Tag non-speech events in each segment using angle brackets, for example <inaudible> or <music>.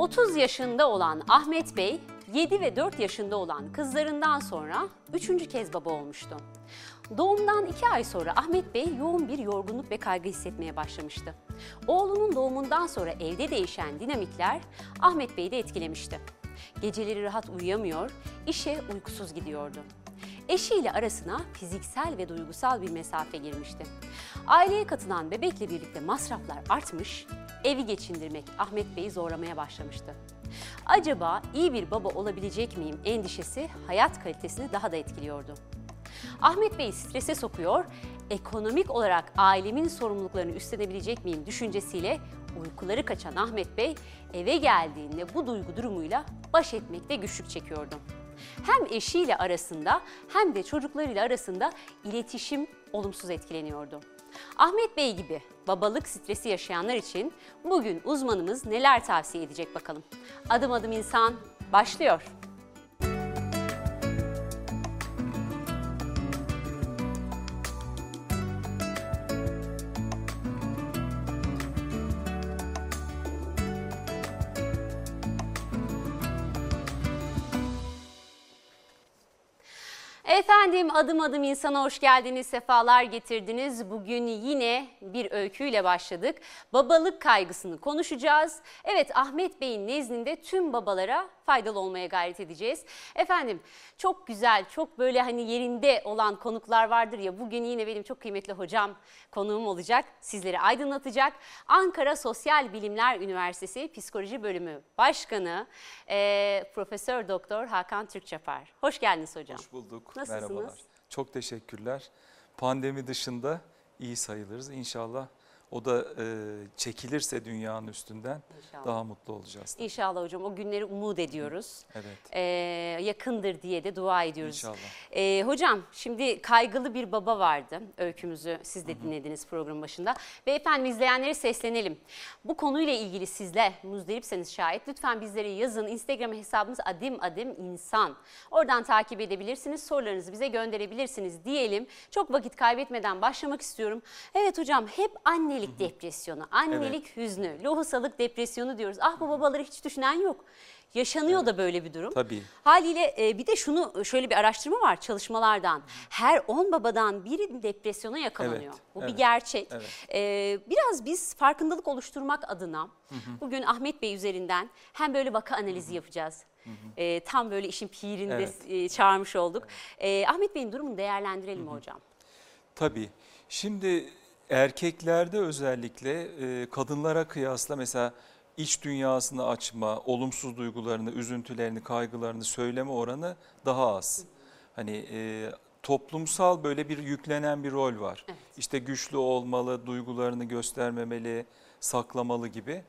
30 yaşında olan Ahmet Bey, 7 ve 4 yaşında olan kızlarından sonra üçüncü kez baba olmuştu. Doğumdan 2 ay sonra Ahmet Bey yoğun bir yorgunluk ve kaygı hissetmeye başlamıştı. Oğlunun doğumundan sonra evde değişen dinamikler Ahmet Bey'i de etkilemişti. Geceleri rahat uyuyamıyor, işe uykusuz gidiyordu. Eşiyle arasına fiziksel ve duygusal bir mesafe girmişti. Aileye katılan bebekle birlikte masraflar artmış, evi geçindirmek Ahmet Bey'i zorlamaya başlamıştı. Acaba iyi bir baba olabilecek miyim endişesi hayat kalitesini daha da etkiliyordu. Ahmet Bey'i strese sokuyor, ekonomik olarak ailemin sorumluluklarını üstlenebilecek miyim düşüncesiyle uykuları kaçan Ahmet Bey eve geldiğinde bu duygu durumuyla baş etmekte güçlük çekiyordu. Hem eşiyle arasında hem de çocuklarıyla arasında iletişim olumsuz etkileniyordu. Ahmet Bey gibi babalık stresi yaşayanlar için bugün uzmanımız neler tavsiye edecek bakalım. Adım adım insan başlıyor. Efendim adım adım insana hoş geldiniz, sefalar getirdiniz. Bugün yine bir öyküyle başladık. Babalık kaygısını konuşacağız. Evet Ahmet Bey'in nezdinde tüm babalara faydalı olmaya gayret edeceğiz. Efendim çok güzel, çok böyle hani yerinde olan konuklar vardır ya. Bugün yine benim çok kıymetli hocam konuğum olacak. Sizleri aydınlatacak. Ankara Sosyal Bilimler Üniversitesi Psikoloji Bölümü Başkanı e, Profesör Doktor Hakan Türkçapar. Hoş geldiniz hocam. Hoş bulduk. Nasılsınız? Merhabalar. Çok teşekkürler. Pandemi dışında iyi sayılırız. İnşallah o da e, çekilirse dünyanın üstünden İnşallah. daha mutlu olacağız. İnşallah hocam o günleri umut ediyoruz. Evet. Ee, yakındır diye de dua ediyoruz. İnşallah. Ee, hocam şimdi kaygılı bir baba vardı. Öykümüzü siz de dinlediniz programın başında. Ve efendim izleyenlere seslenelim. Bu konuyla ilgili sizler muzdaripseniz şayet lütfen bizlere yazın. Instagram hesabımız adim adim insan. Oradan takip edebilirsiniz. Sorularınızı bize gönderebilirsiniz diyelim. Çok vakit kaybetmeden başlamak istiyorum. Evet hocam hep annelik depresyonu, annelik hüznü, lohusalık depresyonu diyoruz. Ah bu babaları hiç düşünen yok. Yaşanıyor da böyle bir durum. Tabii. Haliyle e, bir de şunu şöyle bir araştırma var çalışmalardan. Her 10 babadan biri depresyona yakalanıyor. Evet, Bu bir evet, gerçek. evet. E, biraz biz farkındalık oluşturmak adına bugün Ahmet Bey üzerinden hem böyle vaka analizi yapacağız. E, tam böyle işin pirinde Evet. e, çağırmış olduk. E, Ahmet Bey'in durumunu değerlendirelim hocam. Tabii. Şimdi erkeklerde özellikle e, kadınlara kıyasla mesela iç dünyasını açma, olumsuz duygularını, üzüntülerini, kaygılarını söyleme oranı daha az. Hani e, toplumsal böyle bir yüklenen bir rol var. Evet. İşte güçlü olmalı, duygularını göstermemeli, saklamalı gibi.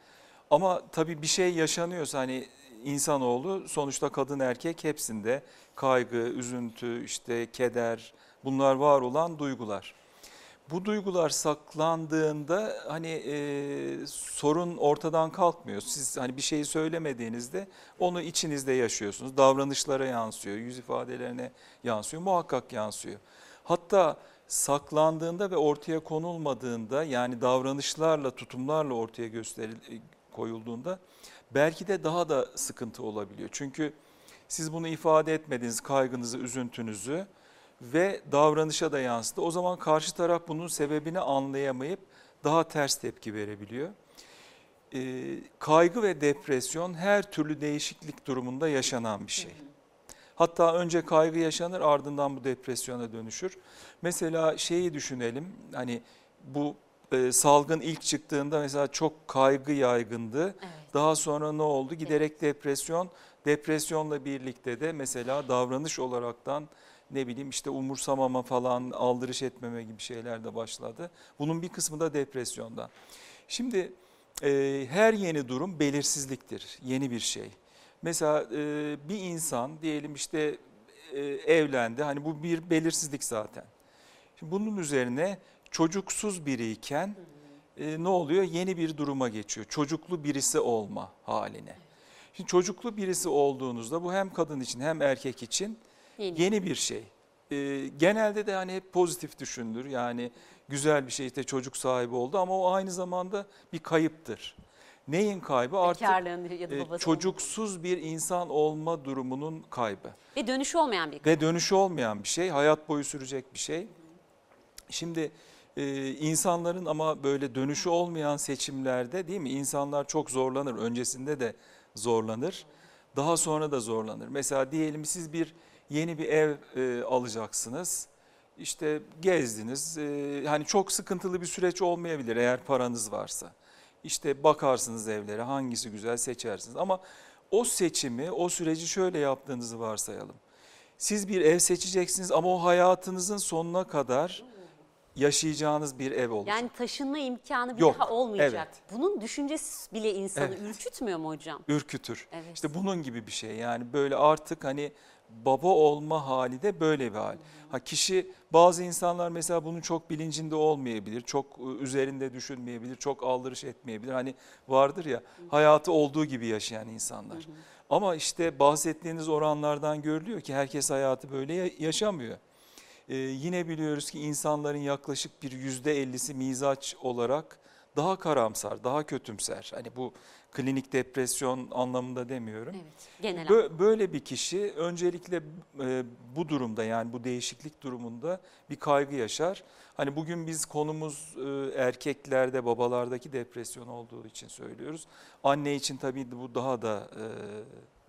Ama tabii bir şey yaşanıyorsa hani insanoğlu sonuçta kadın erkek hepsinde kaygı, üzüntü, işte keder bunlar var olan duygular. Bu duygular saklandığında hani e, sorun ortadan kalkmıyor. Siz hani bir şeyi söylemediğinizde onu içinizde yaşıyorsunuz. Davranışlara yansıyor, yüz ifadelerine yansıyor, muhakkak yansıyor. Hatta saklandığında ve ortaya konulmadığında yani davranışlarla, tutumlarla ortaya gösteril koyulduğunda belki de daha da sıkıntı olabiliyor. Çünkü siz bunu ifade etmediniz kaygınızı, üzüntünüzü ve davranışa da yansıdı. O zaman karşı taraf bunun sebebini anlayamayıp daha ters tepki verebiliyor. Ee, kaygı ve depresyon her türlü değişiklik durumunda yaşanan bir şey. Hatta önce kaygı yaşanır ardından bu depresyona dönüşür. Mesela şeyi düşünelim hani bu e, salgın ilk çıktığında mesela çok kaygı yaygındı. Evet. Daha sonra ne oldu? Giderek depresyon, depresyonla birlikte de mesela davranış olaraktan ne bileyim işte umursamama falan, aldırış etmeme gibi şeyler de başladı. Bunun bir kısmı da depresyondan. Şimdi e, her yeni durum belirsizliktir, yeni bir şey. Mesela e, bir insan diyelim işte e, evlendi, hani bu bir belirsizlik zaten. Şimdi bunun üzerine çocuksuz biriyken e, ne oluyor? Yeni bir duruma geçiyor. Çocuklu birisi olma haline. Şimdi çocuklu birisi olduğunuzda bu hem kadın için hem erkek için Yeni. yeni bir şey. Ee, genelde de hani hep pozitif düşünülür. Yani güzel bir şey işte çocuk sahibi oldu ama o aynı zamanda bir kayıptır. Neyin kaybı? Artık e, çocuksuz bir insan olma durumunun kaybı. Ve dönüşü olmayan bir Ve dönüşü olmayan bir şey, hayat boyu sürecek bir şey. Şimdi e, insanların ama böyle dönüşü olmayan seçimlerde değil mi? İnsanlar çok zorlanır. Öncesinde de zorlanır. Daha sonra da zorlanır. Mesela diyelim siz bir yeni bir ev e, alacaksınız. İşte gezdiniz. E, hani çok sıkıntılı bir süreç olmayabilir eğer paranız varsa. İşte bakarsınız evlere hangisi güzel seçersiniz. Ama o seçimi, o süreci şöyle yaptığınızı varsayalım. Siz bir ev seçeceksiniz ama o hayatınızın sonuna kadar yaşayacağınız bir ev olacak. Yani taşınma imkanı bir Yok, daha olmayacak. evet. Bunun düşüncesi bile insanı Evet. ürkütmüyor mu hocam? Ürkütür. Evet. İşte bunun gibi bir şey. Yani böyle artık hani baba olma hali de böyle bir hal. Ha kişi bazı insanlar mesela bunun çok bilincinde olmayabilir. Çok e, üzerinde düşünmeyebilir. Çok aldırış etmeyebilir. Hani vardır ya hayatı olduğu gibi yaşayan insanlar. Ama işte bahsettiğiniz oranlardan görülüyor ki herkes hayatı böyle ya- yaşamıyor. Ee, yine biliyoruz ki insanların yaklaşık bir yüzde ellisi mizaç olarak daha karamsar, daha kötümser. Hani bu klinik depresyon anlamında demiyorum. Evet. Genel Bö- Böyle bir kişi öncelikle e, bu durumda yani bu değişiklik durumunda bir kaygı yaşar. Hani bugün biz konumuz e, erkeklerde, babalardaki depresyon olduğu için söylüyoruz. Anne için tabii bu daha da e,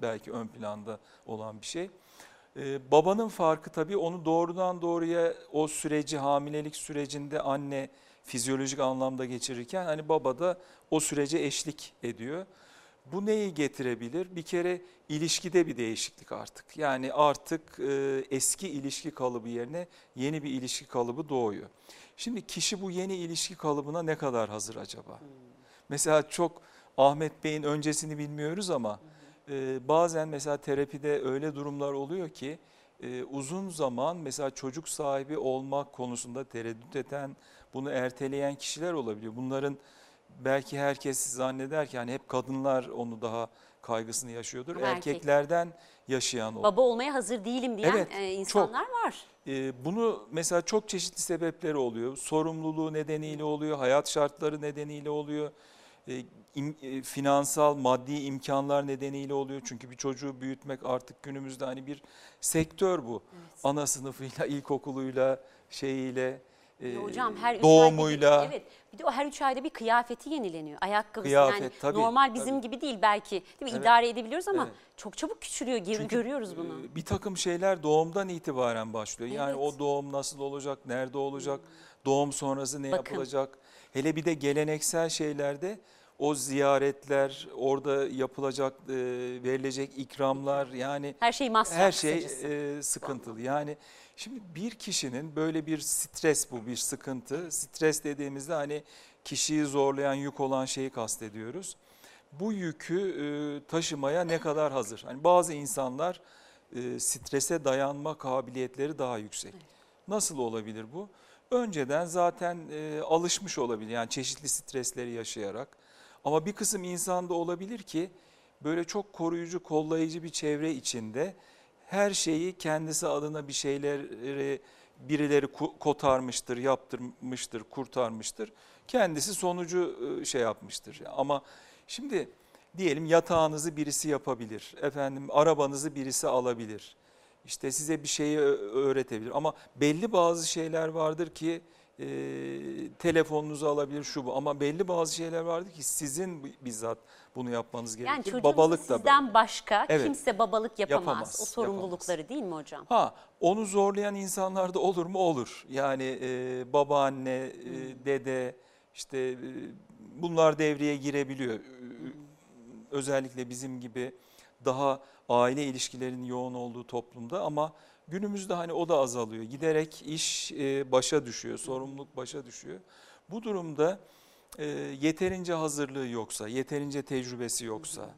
belki ön planda olan bir şey. E, babanın farkı tabii onu doğrudan doğruya o süreci hamilelik sürecinde anne fizyolojik anlamda geçirirken hani baba da o sürece eşlik ediyor. Bu neyi getirebilir? Bir kere ilişkide bir değişiklik artık. Yani artık e, eski ilişki kalıbı yerine yeni bir ilişki kalıbı doğuyor. Şimdi kişi bu yeni ilişki kalıbına ne kadar hazır acaba? Mesela çok Ahmet Bey'in öncesini bilmiyoruz ama e, bazen mesela terapide öyle durumlar oluyor ki e, uzun zaman mesela çocuk sahibi olmak konusunda tereddüt eden, bunu erteleyen kişiler olabiliyor. Bunların belki herkes zanneder ki hani hep kadınlar onu daha kaygısını yaşıyordur. Erkek- Erkeklerden yaşayan o. Baba olmaya hazır değilim diyen Evet, e, insanlar var. Ee, Bunu mesela çok çeşitli sebepleri oluyor. Sorumluluğu nedeniyle oluyor, hayat şartları nedeniyle oluyor. e, im- e, finansal, maddi imkanlar nedeniyle oluyor. Çünkü bir çocuğu büyütmek artık günümüzde hani bir sektör bu. Ana sınıfıyla, ilkokuluyla, şeyiyle, e, Hocam her üç doğumuyla. ayda evet. Bir de o her üç ayda bir kıyafeti yenileniyor. Ayakkabısı Kıyafet, yani tabii, normal bizim tabii. gibi değil belki. Değil mi? Evet. İdare edebiliyoruz ama Evet. çok çabuk küçülüyor. Çünkü, görüyoruz bunu. e, Bir takım şeyler doğumdan itibaren başlıyor. Yani Evet. o doğum nasıl olacak, nerede olacak, doğum sonrası ne Bakın. yapılacak. Hele bir de geleneksel şeylerde o ziyaretler, orada yapılacak, e, verilecek ikramlar yani Her şey masraf her şey e, sıkıntılı. Yani şimdi bir kişinin böyle bir stres bu bir sıkıntı. Stres dediğimizde hani kişiyi zorlayan yük olan şeyi kastediyoruz. Bu yükü e, taşımaya ne kadar hazır? Hani bazı insanlar e, strese dayanma kabiliyetleri daha yüksek. Nasıl olabilir bu? Önceden zaten e, alışmış olabilir yani çeşitli stresleri yaşayarak. Ama bir kısım insanda olabilir ki böyle çok koruyucu, kollayıcı bir çevre içinde her şeyi kendisi adına bir şeyleri birileri kotarmıştır, yaptırmıştır, kurtarmıştır. Kendisi sonucu e, şey yapmıştır. Ama şimdi diyelim yatağınızı birisi yapabilir. Efendim arabanızı birisi alabilir. İşte size bir şeyi ö- öğretebilir. Ama belli bazı şeyler vardır ki e, telefonunuzu alabilir şu bu. Ama belli bazı şeyler vardır ki sizin bi- bizzat bunu yapmanız gerekir. Yani çocuğunuza Babalık da sizden başka Evet. kimse babalık yapamaz. Yapamaz, O sorumlulukları değil mi hocam? Ha onu zorlayan insanlar da olur mu? Olur. Yani e, babaanne, e, dede işte e, bunlar devreye girebiliyor. Özellikle bizim gibi daha aile ilişkilerinin yoğun olduğu toplumda ama günümüzde hani o da azalıyor. Giderek iş e, başa düşüyor, sorumluluk başa düşüyor. Bu durumda e, yeterince hazırlığı yoksa, yeterince tecrübesi yoksa,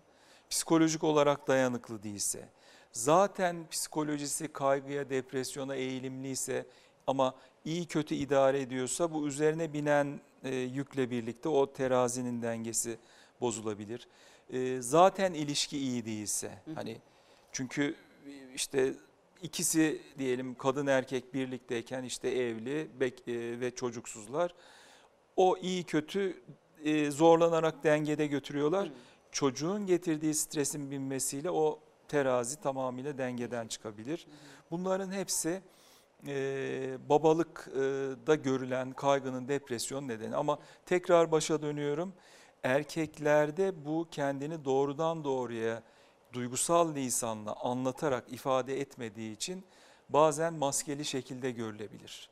psikolojik olarak dayanıklı değilse, zaten psikolojisi kaygıya, depresyona eğilimliyse ama iyi kötü idare ediyorsa bu üzerine binen e, yükle birlikte o terazinin dengesi bozulabilir. Zaten ilişki iyi değilse hani çünkü işte ikisi diyelim kadın erkek birlikteyken işte evli e, ve çocuksuzlar o iyi kötü e, zorlanarak dengede götürüyorlar. Çocuğun getirdiği stresin binmesiyle o terazi tamamıyla dengeden çıkabilir. Bunların hepsi e, babalıkta görülen kaygının depresyon nedeni. Ama tekrar başa dönüyorum. Erkeklerde bu kendini doğrudan doğruya duygusal lisanla anlatarak ifade etmediği için bazen maskeli şekilde görülebilir.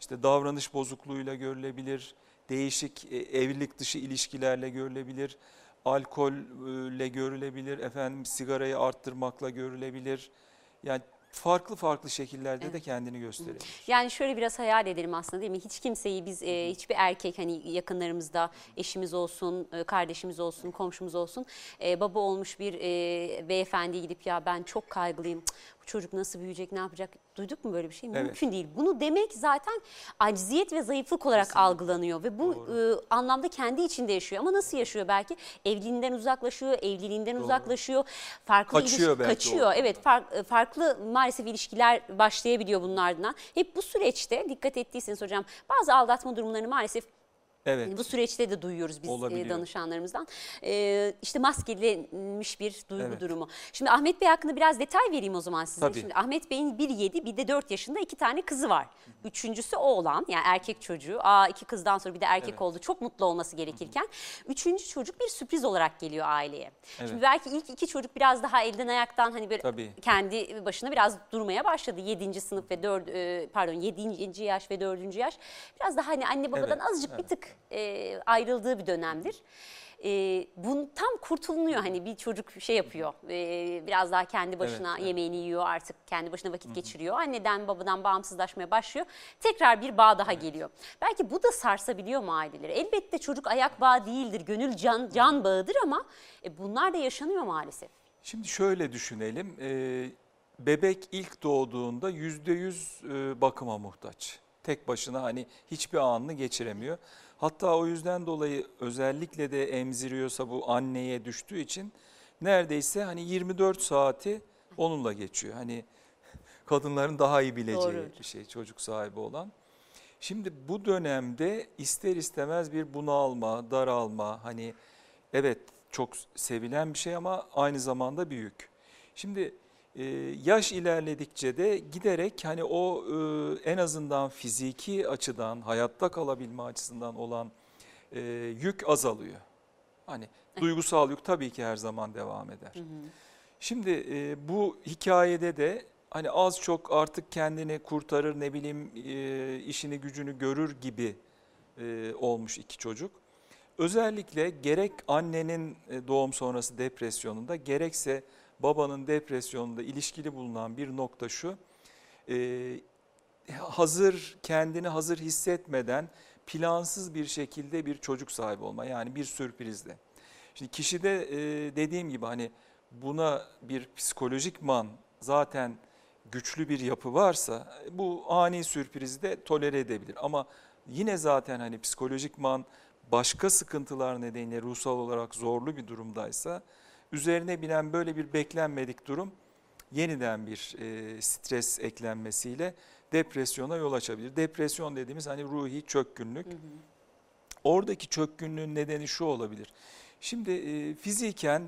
İşte davranış bozukluğuyla görülebilir, değişik e, evlilik dışı ilişkilerle görülebilir, alkolle görülebilir, efendim sigarayı arttırmakla görülebilir. Yani farklı farklı şekillerde de kendini gösterebilir. Yani şöyle biraz hayal edelim aslında değil mi? Hiç kimseyi biz e, hiçbir erkek hani yakınlarımızda eşimiz olsun, e, kardeşimiz olsun, komşumuz olsun e, baba olmuş bir e, beyefendi gidip ya ben çok kaygılıyım. Bu çocuk nasıl büyüyecek, ne yapacak? Duyduk mu böyle bir şey? Evet. Mümkün değil. Bunu demek zaten aciziyet ve zayıflık olarak Kesinlikle. algılanıyor ve bu Doğru. e, anlamda kendi içinde yaşıyor. Ama nasıl yaşıyor belki? Evliliğinden uzaklaşıyor, evliliğinden Doğru. uzaklaşıyor. Farklı Kaçıyor ilişki- belki kaçıyor. Evet, far- farklı maalesef ilişkiler başlayabiliyor bunun ardından. Hep bu süreçte dikkat ettiyseniz hocam bazı aldatma durumlarını maalesef Evet. bu süreçte de duyuyoruz biz Olabiliyor. e, danışanlarımızdan. Ee, işte maskelenmiş bir duygu Evet. durumu. Şimdi Ahmet Bey hakkında biraz detay vereyim o zaman size. Tabii. Şimdi Ahmet Bey'in bir 7 bir de 4 yaşında iki tane kızı var. Üçüncüsü oğlan yani erkek çocuğu. Aa iki kızdan sonra bir de erkek Evet. oldu. Çok mutlu olması gerekirken. Üçüncü çocuk bir sürpriz olarak geliyor aileye. Evet. Şimdi belki ilk iki çocuk biraz daha elden ayaktan hani böyle Tabii. kendi başına biraz durmaya başladı. 7. sınıf ve 4 pardon 7. yaş ve 4. yaş. Biraz daha hani anne babadan Evet, azıcık bir evet. tık e, ayrıldığı bir dönemdir. E, bunun tam kurtulunuyor hani bir çocuk şey yapıyor e, biraz daha kendi başına Evet, evet. yemeğini yiyor artık kendi başına vakit geçiriyor anneden babadan bağımsızlaşmaya başlıyor tekrar bir bağ daha geliyor belki bu da sarsabiliyor mu aileleri elbette çocuk ayak bağı değildir gönül can, can bağıdır ama e, bunlar da yaşanıyor maalesef. Şimdi şöyle düşünelim. Ee, bebek ilk doğduğunda yüzde yüz e, bakıma muhtaç. Tek başına hani hiçbir anını geçiremiyor. Hatta o yüzden dolayı özellikle de emziriyorsa bu anneye düştüğü için neredeyse hani 24 saati onunla geçiyor. Hani <laughs> kadınların daha iyi bileceği Doğru. bir şey çocuk sahibi olan. Şimdi bu dönemde ister istemez bir bunalma, daralma hani evet çok sevilen bir şey ama aynı zamanda bir yük. Şimdi e, yaş ilerledikçe de giderek hani o e, en azından fiziki açıdan hayatta kalabilme açısından olan e, yük azalıyor. Hani duygusal yük tabii ki her zaman devam eder. Şimdi e, bu hikayede de hani az çok artık kendini kurtarır ne bileyim e, işini gücünü görür gibi e, olmuş iki çocuk. Özellikle gerek annenin doğum sonrası depresyonunda gerekse babanın depresyonunda ilişkili bulunan bir nokta şu. e, hazır kendini hazır hissetmeden plansız bir şekilde bir çocuk sahibi olma yani bir sürprizle. Şimdi kişide e, dediğim gibi hani buna bir psikolojikman zaten güçlü bir yapı varsa bu ani sürprizi de tolere edebilir. Ama yine zaten hani psikolojikman başka sıkıntılar nedeniyle ruhsal olarak zorlu bir durumdaysa üzerine binen böyle bir beklenmedik durum yeniden bir e, stres eklenmesiyle depresyona yol açabilir. Depresyon dediğimiz hani ruhi çökkünlük. Oradaki çökkünlüğün nedeni şu olabilir. Şimdi e, fiziken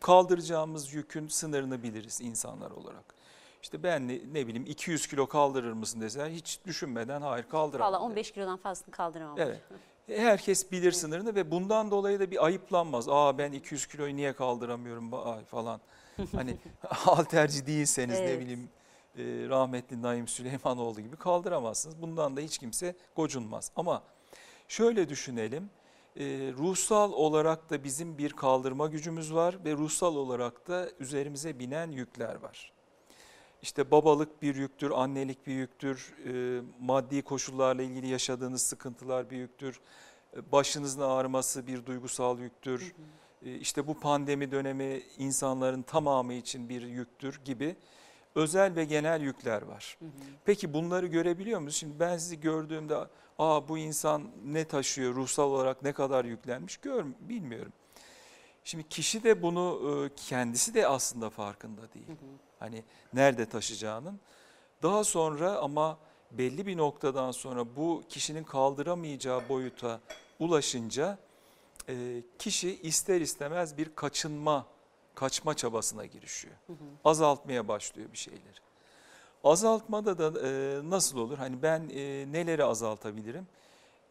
kaldıracağımız yükün sınırını biliriz insanlar olarak. İşte ben ne, ne bileyim 200 kilo kaldırır mısın deseler hiç düşünmeden hayır kaldıramam. Valla derim. 15 kilodan fazlasını kaldıramam. Evet. <laughs> Herkes bilir sınırını ve bundan dolayı da bir ayıplanmaz. Aa ben 200 kiloyu niye kaldıramıyorum falan. <laughs> Hani <laughs> halterci değilseniz ne Evet. bileyim e, rahmetli Naim Süleymanoğlu gibi kaldıramazsınız. Bundan da hiç kimse gocunmaz. Ama şöyle düşünelim. e, ruhsal olarak da bizim bir kaldırma gücümüz var ve ruhsal olarak da üzerimize binen yükler var. İşte babalık bir yüktür, annelik bir yüktür, e, maddi koşullarla ilgili yaşadığınız sıkıntılar bir yüktür, e, başınızın ağrıması bir duygusal yüktür. E, İşte bu pandemi dönemi insanların tamamı için bir yüktür gibi özel ve genel yükler var. Peki bunları görebiliyor musunuz? Şimdi ben sizi gördüğümde aa bu insan ne taşıyor, ruhsal olarak ne kadar yüklenmiş gör, bilmiyorum. Şimdi kişi de bunu e, kendisi de aslında farkında değil. Hani nerede taşıyacağının. Daha sonra ama belli bir noktadan sonra bu kişinin kaldıramayacağı boyuta ulaşınca e, kişi ister istemez bir kaçınma, kaçma çabasına girişiyor. Azaltmaya başlıyor bir şeyleri. Azaltmada da e, nasıl olur? Hani ben neleri azaltabilirim?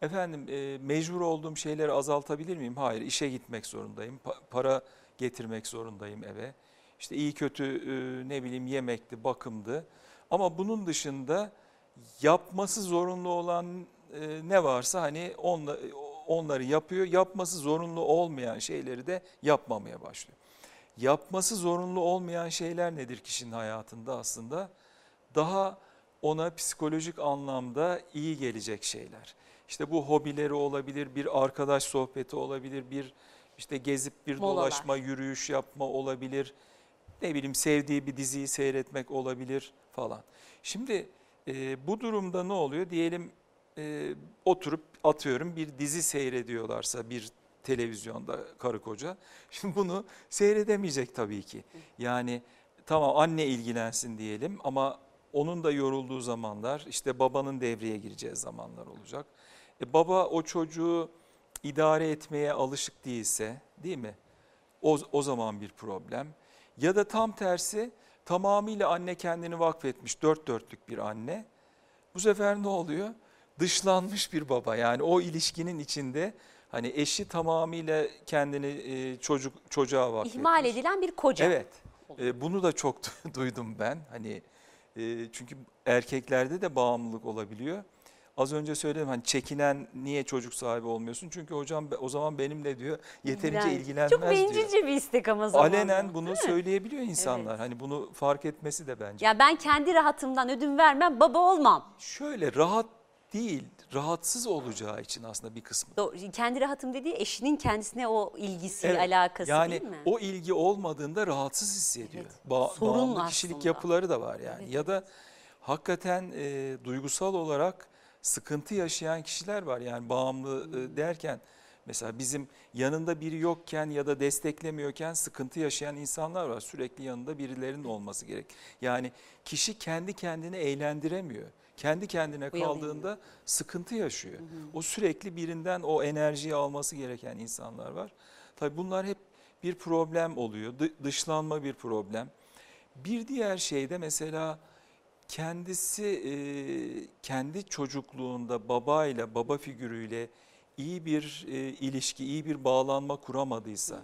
Efendim e, mecbur olduğum şeyleri azaltabilir miyim? Hayır, işe gitmek zorundayım, pa- para getirmek zorundayım eve. İşte iyi kötü e, ne bileyim yemekti, bakımdı. Ama bunun dışında yapması zorunlu olan e, ne varsa hani onla, onları yapıyor. Yapması zorunlu olmayan şeyleri de yapmamaya başlıyor. Yapması zorunlu olmayan şeyler nedir kişinin hayatında aslında? Daha ona psikolojik anlamda iyi gelecek şeyler. İşte bu hobileri olabilir, bir arkadaş sohbeti olabilir, bir işte gezip bir Molalar. dolaşma, yürüyüş yapma olabilir. Ne bileyim sevdiği bir diziyi seyretmek olabilir falan. Şimdi e, bu durumda ne oluyor? Diyelim e, oturup atıyorum bir dizi seyrediyorlarsa bir televizyonda karı koca. <laughs> Şimdi bunu seyredemeyecek tabii ki. Yani tamam anne ilgilensin diyelim ama onun da yorulduğu zamanlar işte babanın devreye gireceği zamanlar olacak. E, baba o çocuğu idare etmeye alışık değilse değil mi? O, o zaman bir problem. Ya da tam tersi tamamıyla anne kendini vakfetmiş dört dörtlük bir anne. Bu sefer ne oluyor? Dışlanmış bir baba yani o ilişkinin içinde hani eşi tamamıyla kendini e, çocuk çocuğa vakfetmiş. İhmal edilen bir koca. Evet. E, bunu da çok <laughs> duydum ben. Hani e, çünkü erkeklerde de bağımlılık olabiliyor. Az önce söyledim hani çekinen niye çocuk sahibi olmuyorsun? Çünkü hocam o zaman benimle diyor yeterince İlgilen- ilgilenmez Çok diyor. bencilce bir istek ama zamanla. Alenen bunu söyleyebiliyor insanlar. Evet. Hani bunu fark etmesi de bence. Ya ben kendi rahatımdan ödün vermem, baba olmam. Şöyle rahat değil, rahatsız olacağı için aslında bir kısmı. Do- Kendi rahatım dediği eşinin kendisine o ilgisi, Evet, alakası yani değil mi? o ilgi olmadığında rahatsız hissediyor. Evet, Ba- sorun bağımlı kişilik aslında. yapıları da var yani. Evet, Ya da hakikaten e, duygusal olarak sıkıntı yaşayan kişiler var. Yani bağımlı e, Hmm. derken mesela bizim yanında biri yokken ya da desteklemiyorken sıkıntı yaşayan insanlar var. Sürekli yanında birilerinin olması gerek. Yani kişi kendi kendini eğlendiremiyor. Kendi kendine kaldığında sıkıntı yaşıyor. O sürekli birinden o enerjiyi alması gereken insanlar var. Tabii bunlar hep bir problem oluyor. Dı- Dışlanma bir problem. Bir diğer şey de mesela kendisi e, kendi çocukluğunda babayla, baba figürüyle iyi bir e, ilişki, iyi bir bağlanma kuramadıysa,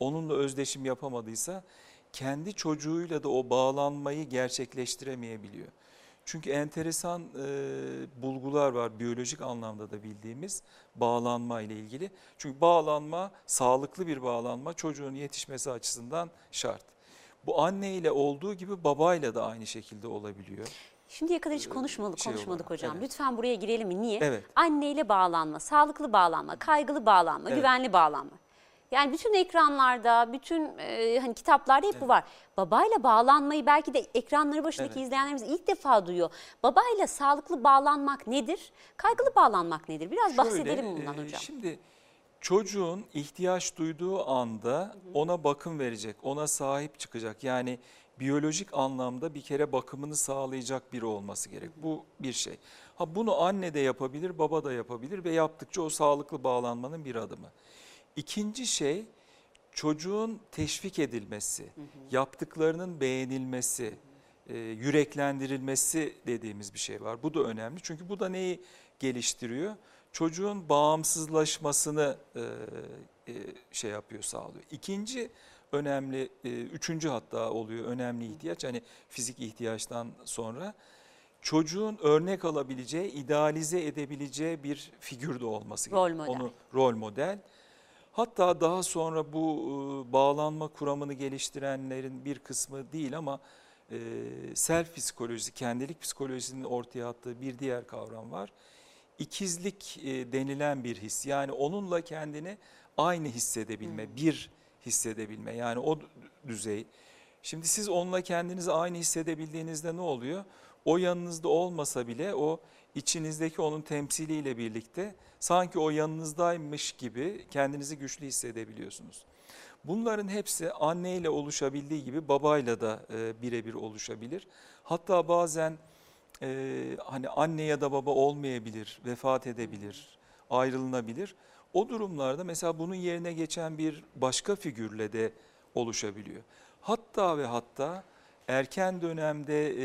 onunla özdeşim yapamadıysa kendi çocuğuyla da o bağlanmayı gerçekleştiremeyebiliyor. Çünkü enteresan e, bulgular var biyolojik anlamda da bildiğimiz bağlanma ile ilgili. Çünkü bağlanma, sağlıklı bir bağlanma çocuğun yetişmesi açısından şart. Bu anne ile olduğu gibi babayla da aynı şekilde olabiliyor. Şimdiye kadar hiç konuşmadık, şey konuşmadık olarak, hocam. evet. Lütfen buraya girelim mi? Niye? Evet. Anneyle bağlanma, sağlıklı bağlanma, kaygılı bağlanma, Evet. güvenli bağlanma. Yani bütün ekranlarda, bütün e, hani kitaplarda hep bu var. Babayla bağlanmayı belki de ekranları başındaki Evet. izleyenlerimiz ilk defa duyuyor. Babayla sağlıklı bağlanmak nedir? Kaygılı bağlanmak nedir? Biraz bahsedelim Şöyle, bundan e, hocam. Şimdi çocuğun ihtiyaç duyduğu anda ona bakım verecek, ona sahip çıkacak. Yani biyolojik anlamda bir kere bakımını sağlayacak biri olması gerek. Bu bir şey. Ha bunu anne de yapabilir, baba da yapabilir ve yaptıkça o sağlıklı bağlanmanın bir adımı. İkinci şey çocuğun teşvik edilmesi, yaptıklarının beğenilmesi, e, yüreklendirilmesi dediğimiz bir şey var. Bu da önemli çünkü bu da neyi geliştiriyor? Çocuğun bağımsızlaşmasını e, e, şey yapıyor, sağlıyor. İkinci önemli, e, üçüncü hatta oluyor önemli ihtiyaç hani fizik ihtiyaçtan sonra çocuğun örnek alabileceği, idealize edebileceği bir figür de olması Rol gerekiyor. model. Onu rol model. Hatta daha sonra bu e, bağlanma kuramını geliştirenlerin bir kısmı değil ama e, self psikolojisi, kendilik psikolojisinin ortaya attığı bir diğer kavram var. İkizlik e, denilen bir his. Yani onunla kendini aynı hissedebilme, bir hissedebilme. Yani o düzey. Şimdi siz onunla kendinizi aynı hissedebildiğinizde ne oluyor? O yanınızda olmasa bile o içinizdeki onun temsiliyle birlikte sanki o yanınızdaymış gibi kendinizi güçlü hissedebiliyorsunuz. Bunların hepsi anneyle oluşabildiği gibi babayla da e, birebir oluşabilir. Hatta bazen e, hani anne ya da baba olmayabilir, vefat edebilir, ayrılınabilir. O durumlarda mesela bunun yerine geçen bir başka figürle de oluşabiliyor. Hatta ve hatta erken dönemde e,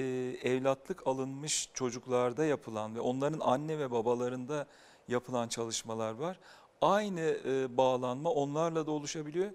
evlatlık alınmış çocuklarda yapılan ve onların anne ve babalarında yapılan çalışmalar var. Aynı e, bağlanma onlarla da oluşabiliyor.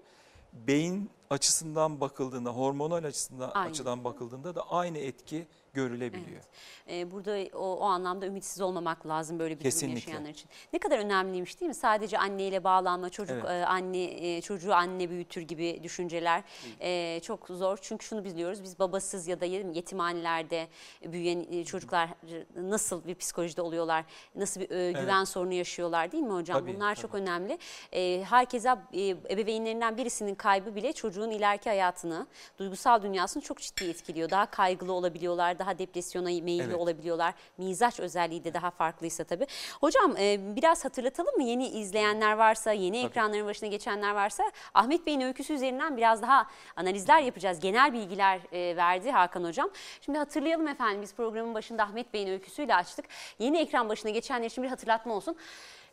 Beyin açısından bakıldığında, hormonal açısından Aynı. açıdan bakıldığında da aynı etki görülebiliyor. Ee, burada o, o anlamda ümitsiz olmamak lazım böyle bir durum Kesinlikle. yaşayanlar için. Ne kadar önemliymiş değil mi? Sadece anneyle bağlanma, çocuk Evet. e, anne e, çocuğu anne büyütür gibi düşünceler e, çok zor. Çünkü şunu biliyoruz biz babasız ya da yetimhanelerde büyüyen e, çocuklar nasıl bir psikolojide oluyorlar, nasıl bir e, güven sorunu yaşıyorlar değil mi hocam? Tabii, Bunlar tabii. çok önemli. E, herkese e, ebeveynlerinden birisinin kaybı bile çocuğun ileriki hayatını, duygusal dünyasını çok ciddi etkiliyor. Daha kaygılı olabiliyorlar, daha depresyona meyilli Evet. olabiliyorlar. Mizaç özelliği de daha farklıysa tabii. Hocam e, biraz hatırlatalım mı yeni izleyenler varsa, yeni ekranların başına geçenler varsa Ahmet Bey'in öyküsü üzerinden biraz daha analizler yapacağız. Genel bilgiler e, verdi Hakan Hocam. Şimdi hatırlayalım efendim biz programın başında Ahmet Bey'in öyküsüyle açtık. Yeni ekran başına geçenler için bir hatırlatma olsun.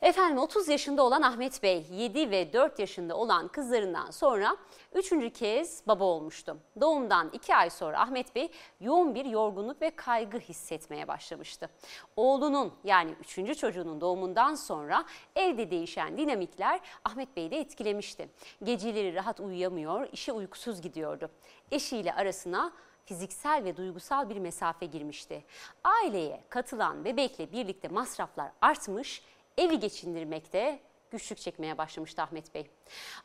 Efendim 30 yaşında olan Ahmet Bey 7 ve 4 yaşında olan kızlarından sonra üçüncü kez baba olmuştu. Doğumdan 2 ay sonra Ahmet Bey yoğun bir yorgunluk ve kaygı hissetmeye başlamıştı. Oğlunun yani üçüncü çocuğunun doğumundan sonra evde değişen dinamikler Ahmet Bey'i de etkilemişti. Geceleri rahat uyuyamıyor, işe uykusuz gidiyordu. Eşiyle arasına fiziksel ve duygusal bir mesafe girmişti. Aileye katılan bebekle birlikte masraflar artmış, evi geçindirmekte güçlük çekmeye başlamıştı Ahmet Bey.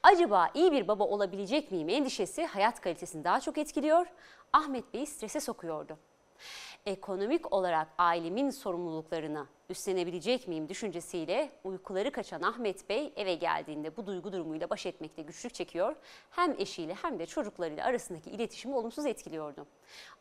Acaba iyi bir baba olabilecek miyim endişesi hayat kalitesini daha çok etkiliyor, Ahmet Bey'i strese sokuyordu. Ekonomik olarak ailemin sorumluluklarını üstlenebilecek miyim düşüncesiyle uykuları kaçan Ahmet Bey eve geldiğinde bu duygu durumuyla baş etmekte güçlük çekiyor. Hem eşiyle hem de çocuklarıyla arasındaki iletişimi olumsuz etkiliyordu.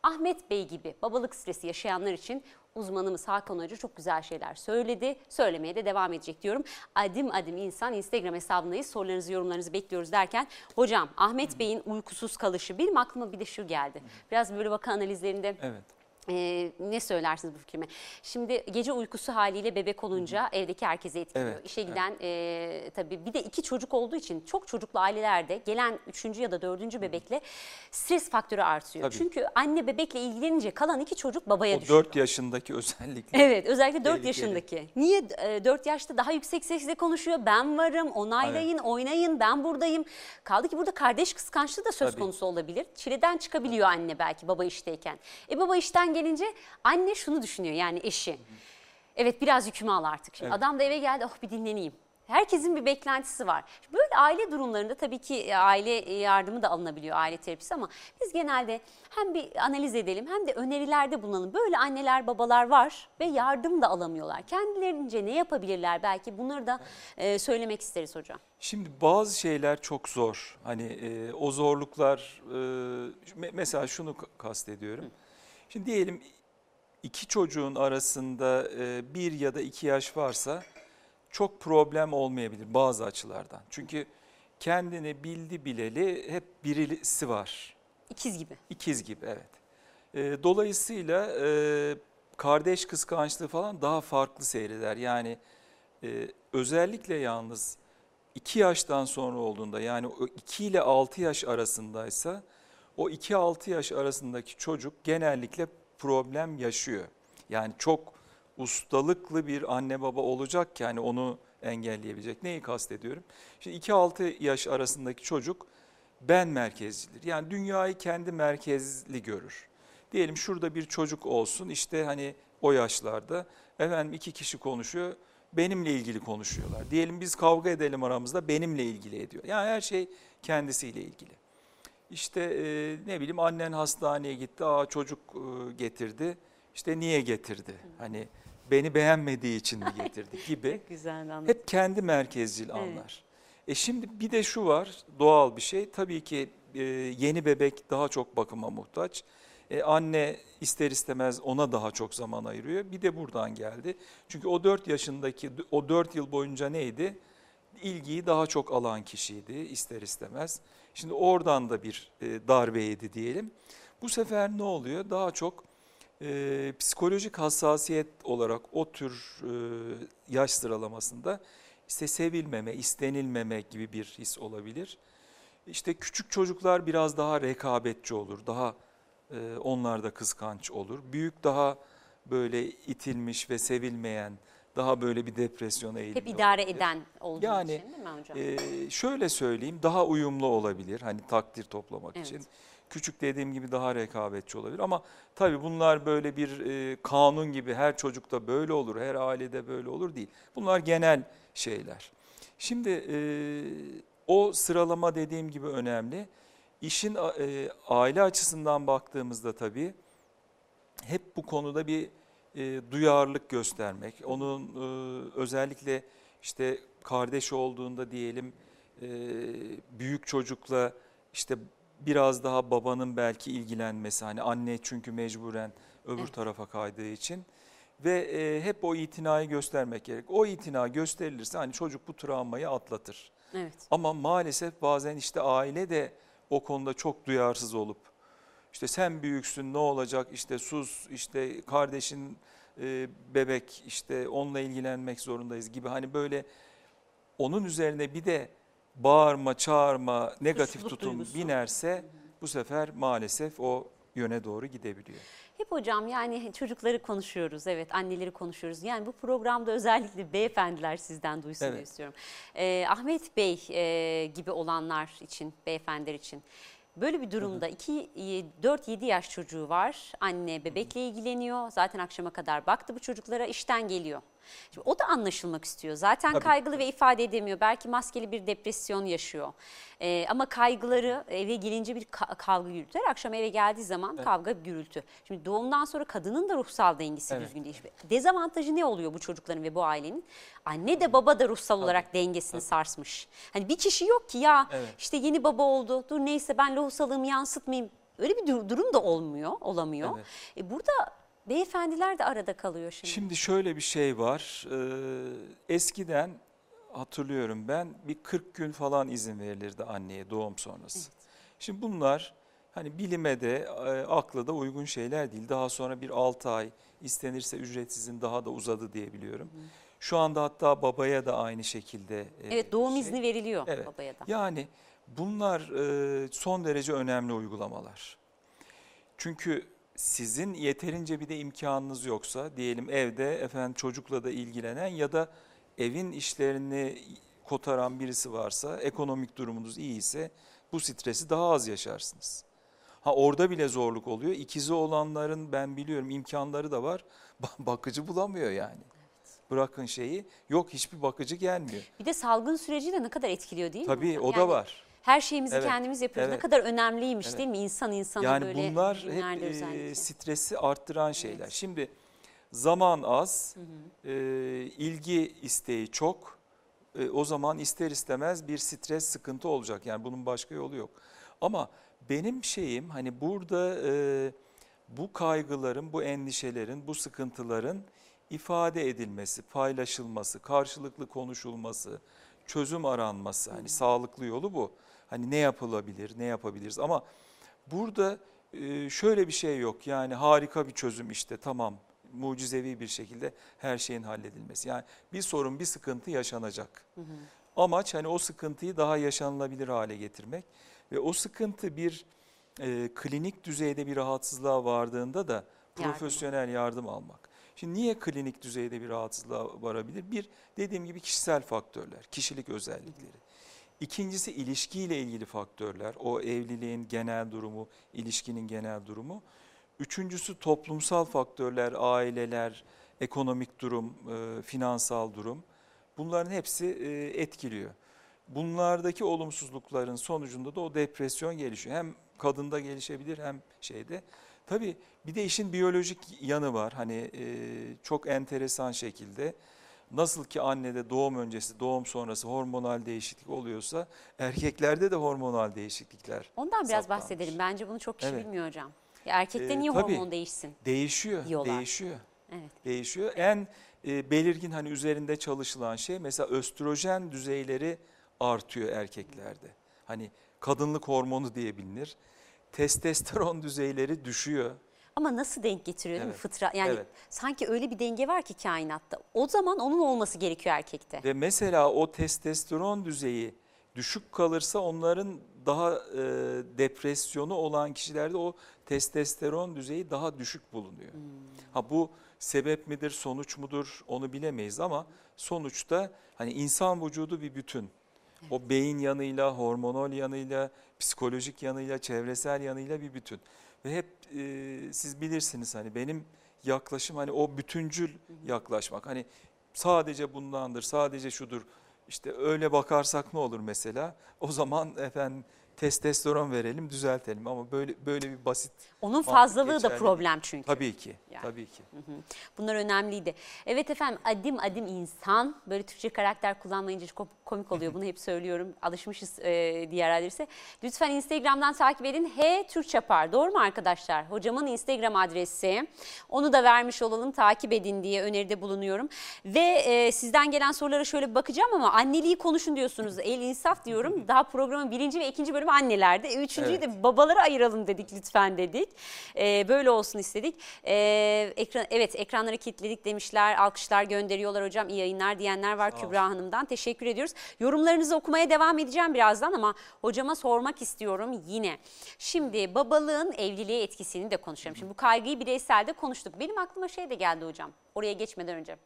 Ahmet Bey gibi babalık stresi yaşayanlar için uzmanımız Hakan Hoca çok güzel şeyler söyledi. Söylemeye de devam edecek diyorum. Adım adım insan Instagram hesabındayız. Sorularınızı, yorumlarınızı bekliyoruz derken hocam Ahmet Bey'in uykusuz kalışı benim aklıma bir de şu geldi. Biraz böyle vaka analizlerinde Evet. Ee, ne söylersiniz bu fikrime? Şimdi gece uykusu haliyle bebek olunca evdeki herkese etkiliyor. Evet, İşe giden e, tabii bir de iki çocuk olduğu için çok çocuklu ailelerde gelen üçüncü ya da dördüncü bebekle stres faktörü artıyor. Tabii. Çünkü anne bebekle ilgilenince kalan iki çocuk babaya O düşüyor. 4 yaşındaki özellikle. <laughs> Evet özellikle 4 Tehlikeli. yaşındaki. Niye e, 4 yaşta daha yüksek sesle konuşuyor? Ben varım, onaylayın, oynayın, ben buradayım. Kaldı ki burada kardeş kıskançlığı da söz Tabii. konusu olabilir. Çileden çıkabiliyor anne belki baba işteyken. E baba işten gelince anne şunu düşünüyor yani eşi. Evet biraz yükümü al artık. Şimdi Evet. adam da eve geldi oh bir dinleneyim. Herkesin bir beklentisi var. Böyle aile durumlarında tabii ki e, aile yardımı da alınabiliyor, aile terapisi ama biz genelde hem bir analiz edelim hem de önerilerde bulunalım. Böyle anneler, babalar var ve yardım da alamıyorlar. Kendilerince ne yapabilirler belki bunları da e, söylemek isteriz hocam. Şimdi bazı şeyler çok zor. Hani e, o zorluklar e, me- mesela şunu ka- kastediyorum. Şimdi diyelim iki çocuğun arasında e, bir ya da iki yaş varsa çok problem olmayabilir bazı açılardan. Çünkü kendini bildi bileli hep birisi var. İkiz gibi. İkiz gibi evet. E, dolayısıyla e, kardeş kıskançlığı falan daha farklı seyreder. Yani e, özellikle yalnız 2 yaştan sonra olduğunda yani o 2 ile 6 yaş arasındaysa o 2-6 yaş arasındaki çocuk genellikle problem yaşıyor. Yani çok ustalıklı bir anne baba olacak ki hani onu engelleyebilecek. Neyi kastediyorum? Şimdi 2-6 yaş arasındaki çocuk ben merkezcidir. Yani dünyayı kendi merkezli görür. Diyelim şurada bir çocuk olsun işte hani o yaşlarda efendim iki kişi konuşuyor benimle ilgili konuşuyorlar. Diyelim biz kavga edelim aramızda benimle ilgili ediyor. Yani her şey kendisiyle ilgili. İşte e, ne bileyim annen hastaneye gitti aa çocuk e, getirdi. İşte niye getirdi? Hani beni beğenmediği için mi getirdi <laughs> gibi. Güzel anladım. Hep kendi merkezcil anlar. E şimdi bir de şu var doğal bir şey. Tabii ki e, yeni bebek daha çok bakıma muhtaç. E, anne ister istemez ona daha çok zaman ayırıyor. Bir de buradan geldi. Çünkü o 4 yaşındaki o 4 yıl boyunca neydi? İlgiyi daha çok alan kişiydi ister istemez. Şimdi oradan da bir e, darbe yedi diyelim. Bu sefer ne oluyor? Daha çok e, psikolojik hassasiyet olarak o tür e, yaş sıralamasında işte sevilmeme, istenilmeme gibi bir his olabilir. İşte küçük çocuklar biraz daha rekabetçi olur, daha e, onlar da kıskanç olur. Büyük daha böyle itilmiş ve sevilmeyen, daha böyle bir depresyona eğilimli Hep idare olabilir. eden olduğu Yani, için değil mi hocam? Ee, şöyle söyleyeyim daha uyumlu olabilir hani takdir toplamak Evet. için. Küçük dediğim gibi daha rekabetçi olabilir ama tabii bunlar böyle bir e, kanun gibi her çocukta böyle olur, her ailede böyle olur değil. Bunlar genel şeyler. Şimdi e, o sıralama dediğim gibi önemli. İşin e, aile açısından baktığımızda tabii hep bu konuda bir e, duyarlılık göstermek. Onun e, özellikle işte kardeş olduğunda diyelim e, büyük çocukla işte biraz daha babanın belki ilgilenmesi hani anne çünkü mecburen öbür Evet. tarafa kaydığı için ve e, hep o itinayı göstermek gerek. O itina gösterilirse hani çocuk bu travmayı atlatır. evet. Ama maalesef bazen işte aile de o konuda çok duyarsız olup işte sen büyüksün ne olacak işte sus işte kardeşin e, bebek işte onunla ilgilenmek zorundayız gibi hani böyle onun üzerine bir de bağırma çağırma negatif Suçluluk tutum duygusu. binerse bu sefer maalesef o yöne doğru gidebiliyor. Hep hocam yani çocukları konuşuyoruz, evet anneleri konuşuyoruz. Yani bu programda özellikle beyefendiler sizden duysun Evet. istiyorum. Ee, Ahmet Bey e, gibi olanlar için, beyefendiler için böyle bir durumda 4-7 yaş çocuğu var. Anne bebekle ilgileniyor. Zaten akşama kadar baktı bu çocuklara işten geliyor. Şimdi o da anlaşılmak istiyor. Zaten Tabii. kaygılı ve ifade edemiyor. Belki maskeli bir depresyon yaşıyor. Ee, ama kaygıları eve gelince bir ka- kavga gürültü. Her akşam eve geldiği zaman kavga gürültü. Şimdi doğumdan sonra kadının da ruhsal dengesi Evet. düzgün değil. Dezavantajı ne oluyor bu çocukların ve bu ailenin? Anne de baba da ruhsal olarak dengesini sarsmış. Hani bir kişi yok ki ya Evet. işte yeni baba oldu. Dur neyse ben lohusalığımı yansıtmayayım. Öyle bir dur- durum da olmuyor, olamıyor. Evet. E burada beyefendiler de arada kalıyor şimdi. Şimdi şöyle bir şey var. Ee, eskiden hatırlıyorum ben bir 40 gün falan izin verilirdi anneye doğum sonrası. Şimdi bunlar hani bilime de e, akla da uygun şeyler değil. Daha sonra bir 6 ay istenirse ücretsizin daha da uzadı diye biliyorum. Şu anda hatta babaya da aynı şekilde. e, evet doğum şey. izni veriliyor Evet. babaya da. Yani bunlar e, son derece önemli uygulamalar. Çünkü sizin yeterince bir de imkanınız yoksa diyelim evde efendim çocukla da ilgilenen ya da evin işlerini kotaran birisi varsa ekonomik durumunuz iyi ise bu stresi daha az yaşarsınız. Ha orada bile zorluk oluyor. İkizi olanların ben biliyorum imkanları da var. <laughs> Bakıcı bulamıyor yani. Bırakın şeyi. Yok hiçbir bakıcı gelmiyor. Bir de salgın süreci de ne kadar etkiliyor değil mi? Tabii o da Yani var. Her şeyimizi Evet, kendimiz yapıyoruz. Ne evet. kadar önemliymiş Evet. değil mi? İnsan insanı Yani böyle bunlar hep özellikle. stresi arttıran şeyler. Şimdi zaman az, e, ilgi isteği çok. E, o zaman ister istemez bir stres sıkıntı olacak. Yani bunun başka yolu yok. Ama benim şeyim hani burada e, bu kaygıların, bu endişelerin, bu sıkıntıların ifade edilmesi, paylaşılması, karşılıklı konuşulması, çözüm aranması. Hani sağlıklı yolu bu. Hani ne yapılabilir, ne yapabiliriz ama burada e, şöyle bir şey yok. Yani harika bir çözüm işte tamam mucizevi bir şekilde her şeyin halledilmesi. Yani bir sorun, bir sıkıntı yaşanacak. Amaç hani o sıkıntıyı daha yaşanılabilir hale getirmek ve o sıkıntı bir e, klinik düzeyde bir rahatsızlığa vardığında da Yardım. profesyonel yardım almak. Şimdi niye klinik düzeyde bir rahatsızlığa varabilir? Bir dediğim gibi kişisel faktörler, kişilik özellikleri. İkincisi ilişkiyle ilgili faktörler, o evliliğin genel durumu, ilişkinin genel durumu. Üçüncüsü toplumsal faktörler, aileler, ekonomik durum, e, finansal durum. Bunların hepsi e, etkiliyor. Bunlardaki olumsuzlukların sonucunda da o depresyon gelişiyor. Hem kadında gelişebilir hem şeyde. Tabii bir de işin biyolojik yanı var. Hani e, çok enteresan şekilde nasıl ki annede doğum öncesi, doğum sonrası hormonal değişiklik oluyorsa erkeklerde de hormonal değişiklikler Ondan biraz saptanmış. bahsedelim. Bence bunu çok kişi Evet. bilmiyor hocam. Ya erkekte Ee, niye tabii. hormon değişsin? Değişiyor, diyorlar. değişiyor. Evet. değişiyor. En e, belirgin hani üzerinde çalışılan şey mesela östrojen düzeyleri artıyor erkeklerde. Hani kadınlık hormonu diye bilinir. Testosteron <laughs> düzeyleri düşüyor. Ama nasıl denk getiriyor değil mi Evet, fıtra? Yani evet. sanki öyle bir denge var ki kainatta. O zaman onun olması gerekiyor erkekte. Ve mesela o testosteron düzeyi düşük kalırsa onların daha e, depresyonu olan kişilerde o testosteron düzeyi daha düşük bulunuyor. Ha bu sebep midir, sonuç mudur onu bilemeyiz ama sonuçta hani insan vücudu bir bütün. O beyin yanıyla, hormonal yanıyla, psikolojik yanıyla, çevresel yanıyla bir bütün. Ve hep e, siz bilirsiniz hani benim yaklaşım hani o bütüncül yaklaşmak. Hani sadece bundandır, sadece şudur. İşte öyle bakarsak ne olur mesela? O zaman efendim testosteron verelim, düzeltelim ama böyle böyle bir basit Onun fazlalığı da problem çünkü. Tabii ki. Yani. Tabii ki. Bunlar önemliydi. Evet efendim adim adim insan böyle Türkçe karakter kullanmayınca çok komik oluyor. <laughs> Bunu hep söylüyorum. Alışmışız e, diğer adrese. Lütfen Instagram'dan takip edin. H Türkçapar. Doğru mu arkadaşlar? Hocamın Instagram adresi. Onu da vermiş olalım. Takip edin diye öneride bulunuyorum. Ve e, sizden gelen sorulara şöyle bakacağım ama anneliği konuşun diyorsunuz. El insaf diyorum. <laughs> Daha programın birinci ve ikinci bölümü annelerde. E, Üçüncüyü Evet. de babalara ayıralım dedik lütfen dedik. Ee, böyle olsun istedik. Ee, ekran, evet ekranları kilitledik demişler. Alkışlar gönderiyorlar hocam. iyi yayınlar diyenler var Sağ Kübra Hanım'dan. Teşekkür ediyoruz. Yorumlarınızı okumaya devam edeceğim birazdan ama hocama sormak istiyorum yine. Şimdi babalığın evliliğe etkisini de konuşalım. Şimdi bu kaygıyı bireyselde konuştuk. Benim aklıma şey de geldi hocam. Oraya geçmeden önce.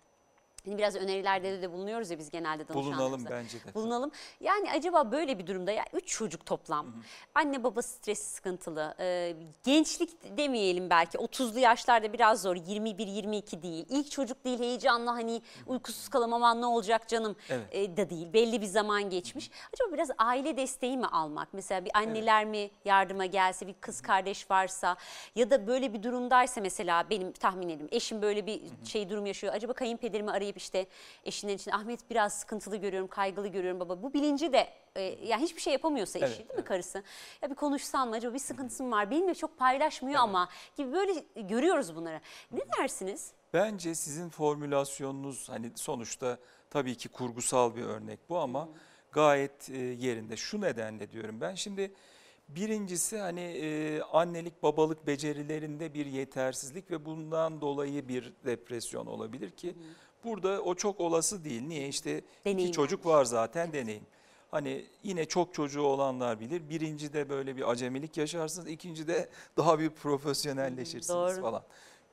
Hani biraz önerilerde de bulunuyoruz ya biz genelde danışanlarımıza. Bulunalım bence de. Bulunalım. Yani acaba böyle bir durumda ya üç çocuk toplam. Anne baba stresi sıkıntılı. e, gençlik demeyelim belki 30'lu yaşlarda biraz zor. 21-22 değil. İlk çocuk değil heyecanlı hani uykusuz kalamam ne olacak canım Evet. e, da değil. Belli bir zaman geçmiş. Acaba biraz aile desteği mi almak? Mesela bir anneler mi yardıma gelse bir kız kardeş varsa ya da böyle bir durumdaysa mesela benim tahmin edim eşim böyle bir şey durum yaşıyor. Acaba kayınpederimi arayıp işte eşinden için Ahmet biraz sıkıntılı görüyorum, kaygılı görüyorum baba. Bu bilinci de e, ya hiçbir şey yapamıyorsa eşi Evet, değil mi evet. karısı? Ya bir konuşsan mı acaba bir sıkıntısı mı var? Benimle çok paylaşmıyor ama gibi böyle görüyoruz bunları. Ne dersiniz? Bence sizin formülasyonunuz hani sonuçta tabii ki kurgusal bir örnek bu ama gayet e, yerinde. Şu nedenle diyorum ben şimdi birincisi hani e, annelik babalık becerilerinde bir yetersizlik ve bundan dolayı bir depresyon olabilir ki burada o çok olası değil. Niye işte Deneyim iki çocuk var zaten deneyin. Hani yine çok çocuğu olanlar bilir. Birinci de böyle bir acemilik yaşarsınız. ikinci de <laughs> daha bir profesyonelleşirsiniz Doğru. falan.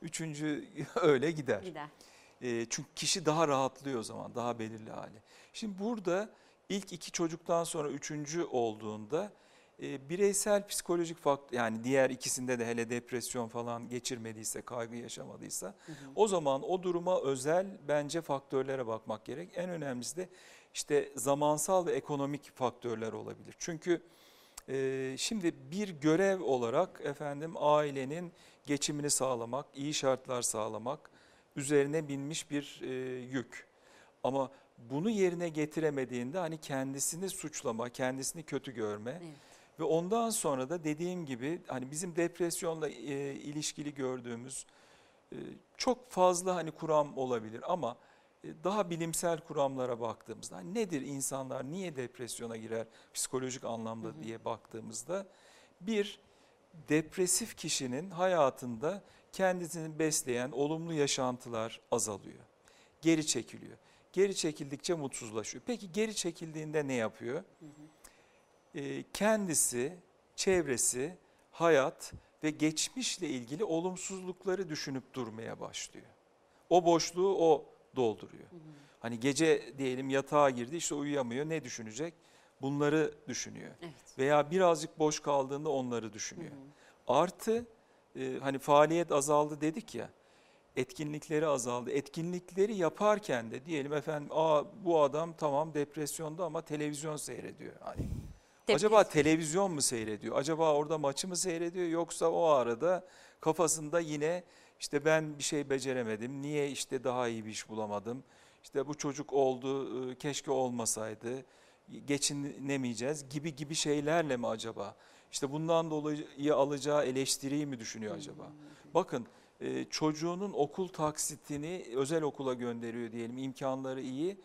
Üçüncü <laughs> öyle gider. Gider. E, çünkü kişi daha rahatlıyor o zaman, daha belirli hali. Şimdi burada ilk iki çocuktan sonra üçüncü olduğunda e, bireysel psikolojik faktör yani diğer ikisinde de hele depresyon falan geçirmediyse, kaygı yaşamadıysa o zaman o duruma özel bence faktörlere bakmak gerek. En önemlisi de işte zamansal ve ekonomik faktörler olabilir. Çünkü ee, şimdi bir görev olarak efendim ailenin geçimini sağlamak, iyi şartlar sağlamak üzerine binmiş bir e, yük. Ama bunu yerine getiremediğinde hani kendisini suçlama, kendisini kötü görme Evet. Ve ondan sonra da dediğim gibi hani bizim depresyonla e, ilişkili gördüğümüz e, çok fazla hani kuram olabilir ama e, daha bilimsel kuramlara baktığımızda hani nedir insanlar niye depresyona girer psikolojik anlamda diye baktığımızda bir depresif kişinin hayatında kendisini besleyen olumlu yaşantılar azalıyor. Geri çekiliyor. Geri çekildikçe mutsuzlaşıyor. Peki geri çekildiğinde ne yapıyor? E, kendisi, çevresi, hayat ve geçmişle ilgili olumsuzlukları düşünüp durmaya başlıyor. O boşluğu o dolduruyor. Hani gece diyelim yatağa girdi işte uyuyamıyor ne düşünecek? Bunları düşünüyor. Evet. Veya birazcık boş kaldığında onları düşünüyor. Artı e, hani faaliyet azaldı dedik ya etkinlikleri azaldı. Etkinlikleri yaparken de diyelim efendim Aa, bu adam tamam depresyonda ama televizyon seyrediyor. Hani Acaba televizyon mu seyrediyor? Acaba orada maçı mı seyrediyor? Yoksa o arada kafasında yine işte ben bir şey beceremedim. Niye işte daha iyi bir iş bulamadım? İşte bu çocuk oldu, e, keşke olmasaydı. Geçinemeyeceğiz gibi gibi şeylerle mi acaba? İşte bundan dolayı alacağı eleştiriyi mi düşünüyor acaba? Bakın e, çocuğunun okul taksitini özel okula gönderiyor diyelim. imkanları iyi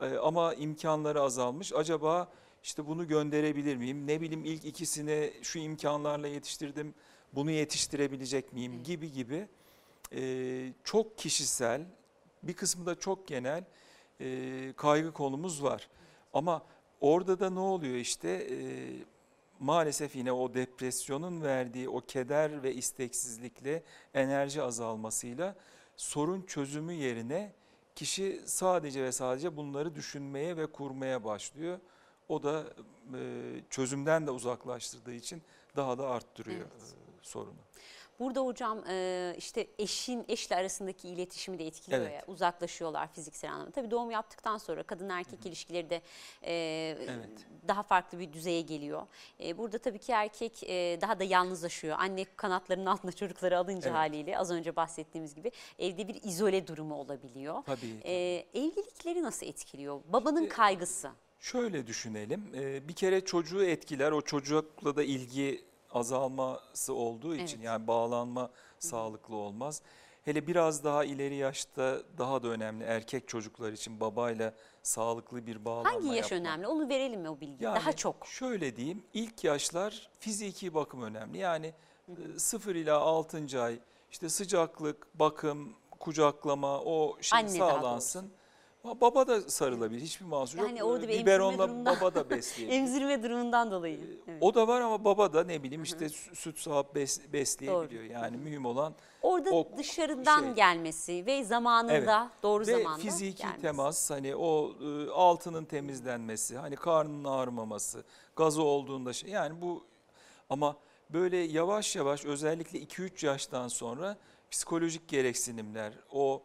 e, ama imkanları azalmış. Acaba işte bunu gönderebilir miyim? Ne bileyim ilk ikisini şu imkanlarla yetiştirdim. Bunu yetiştirebilecek miyim gibi gibi e, çok kişisel bir kısmı da çok genel e, kaygı konumuz var. Ama orada da ne oluyor işte e, maalesef yine o depresyonun verdiği o keder ve isteksizlikle enerji azalmasıyla sorun çözümü yerine kişi sadece ve sadece bunları düşünmeye ve kurmaya başlıyor. O da e, çözümden de uzaklaştırdığı için daha da arttırıyor Evet. e, sorunu. Burada hocam e, işte eşin eşle arasındaki iletişimi de etkiliyor Evet. ya uzaklaşıyorlar fiziksel anlamda. Tabii doğum yaptıktan sonra kadın erkek ilişkileri de e, Evet. daha farklı bir düzeye geliyor. E, burada tabii ki erkek daha da yalnızlaşıyor. Anne kanatlarının altında çocukları alınca Evet. haliyle az önce bahsettiğimiz gibi evde bir izole durumu olabiliyor. Tabii. E, evlilikleri nasıl etkiliyor? Babanın Şimdi- kaygısı. Şöyle düşünelim. e, Bir kere çocuğu etkiler. O çocukla da ilgi azalması olduğu için Evet. yani bağlanma sağlıklı olmaz. Hele biraz daha ileri yaşta daha da önemli erkek çocuklar için babayla sağlıklı bir bağlanma Hangi yaş yapmak. önemli? Onu verelim mi o bilgiyi? Yani daha çok. Şöyle diyeyim ilk yaşlar fiziki bakım önemli. Yani 0 ila 6. ay işte sıcaklık, bakım, kucaklama o şey Anne sağlansın. Ama Baba da sarılabilir. Hiçbir mahsur yok. Yani orada bir emzirme Biberonla baba da besleyebilir. <laughs> Emzirme durumundan dolayı. Evet. O da var ama baba da ne bileyim işte sü- süt sağıp bes- besleyebiliyor. Yani mühim olan Orada o dışarıdan şey. gelmesi ve zamanında doğru ve zamanda fiziki gelmesi. temas hani o e, altının temizlenmesi, hani karnının ağrımaması, gazı olduğunda şey yani bu ama böyle yavaş yavaş özellikle 2-3 yaştan sonra psikolojik gereksinimler, o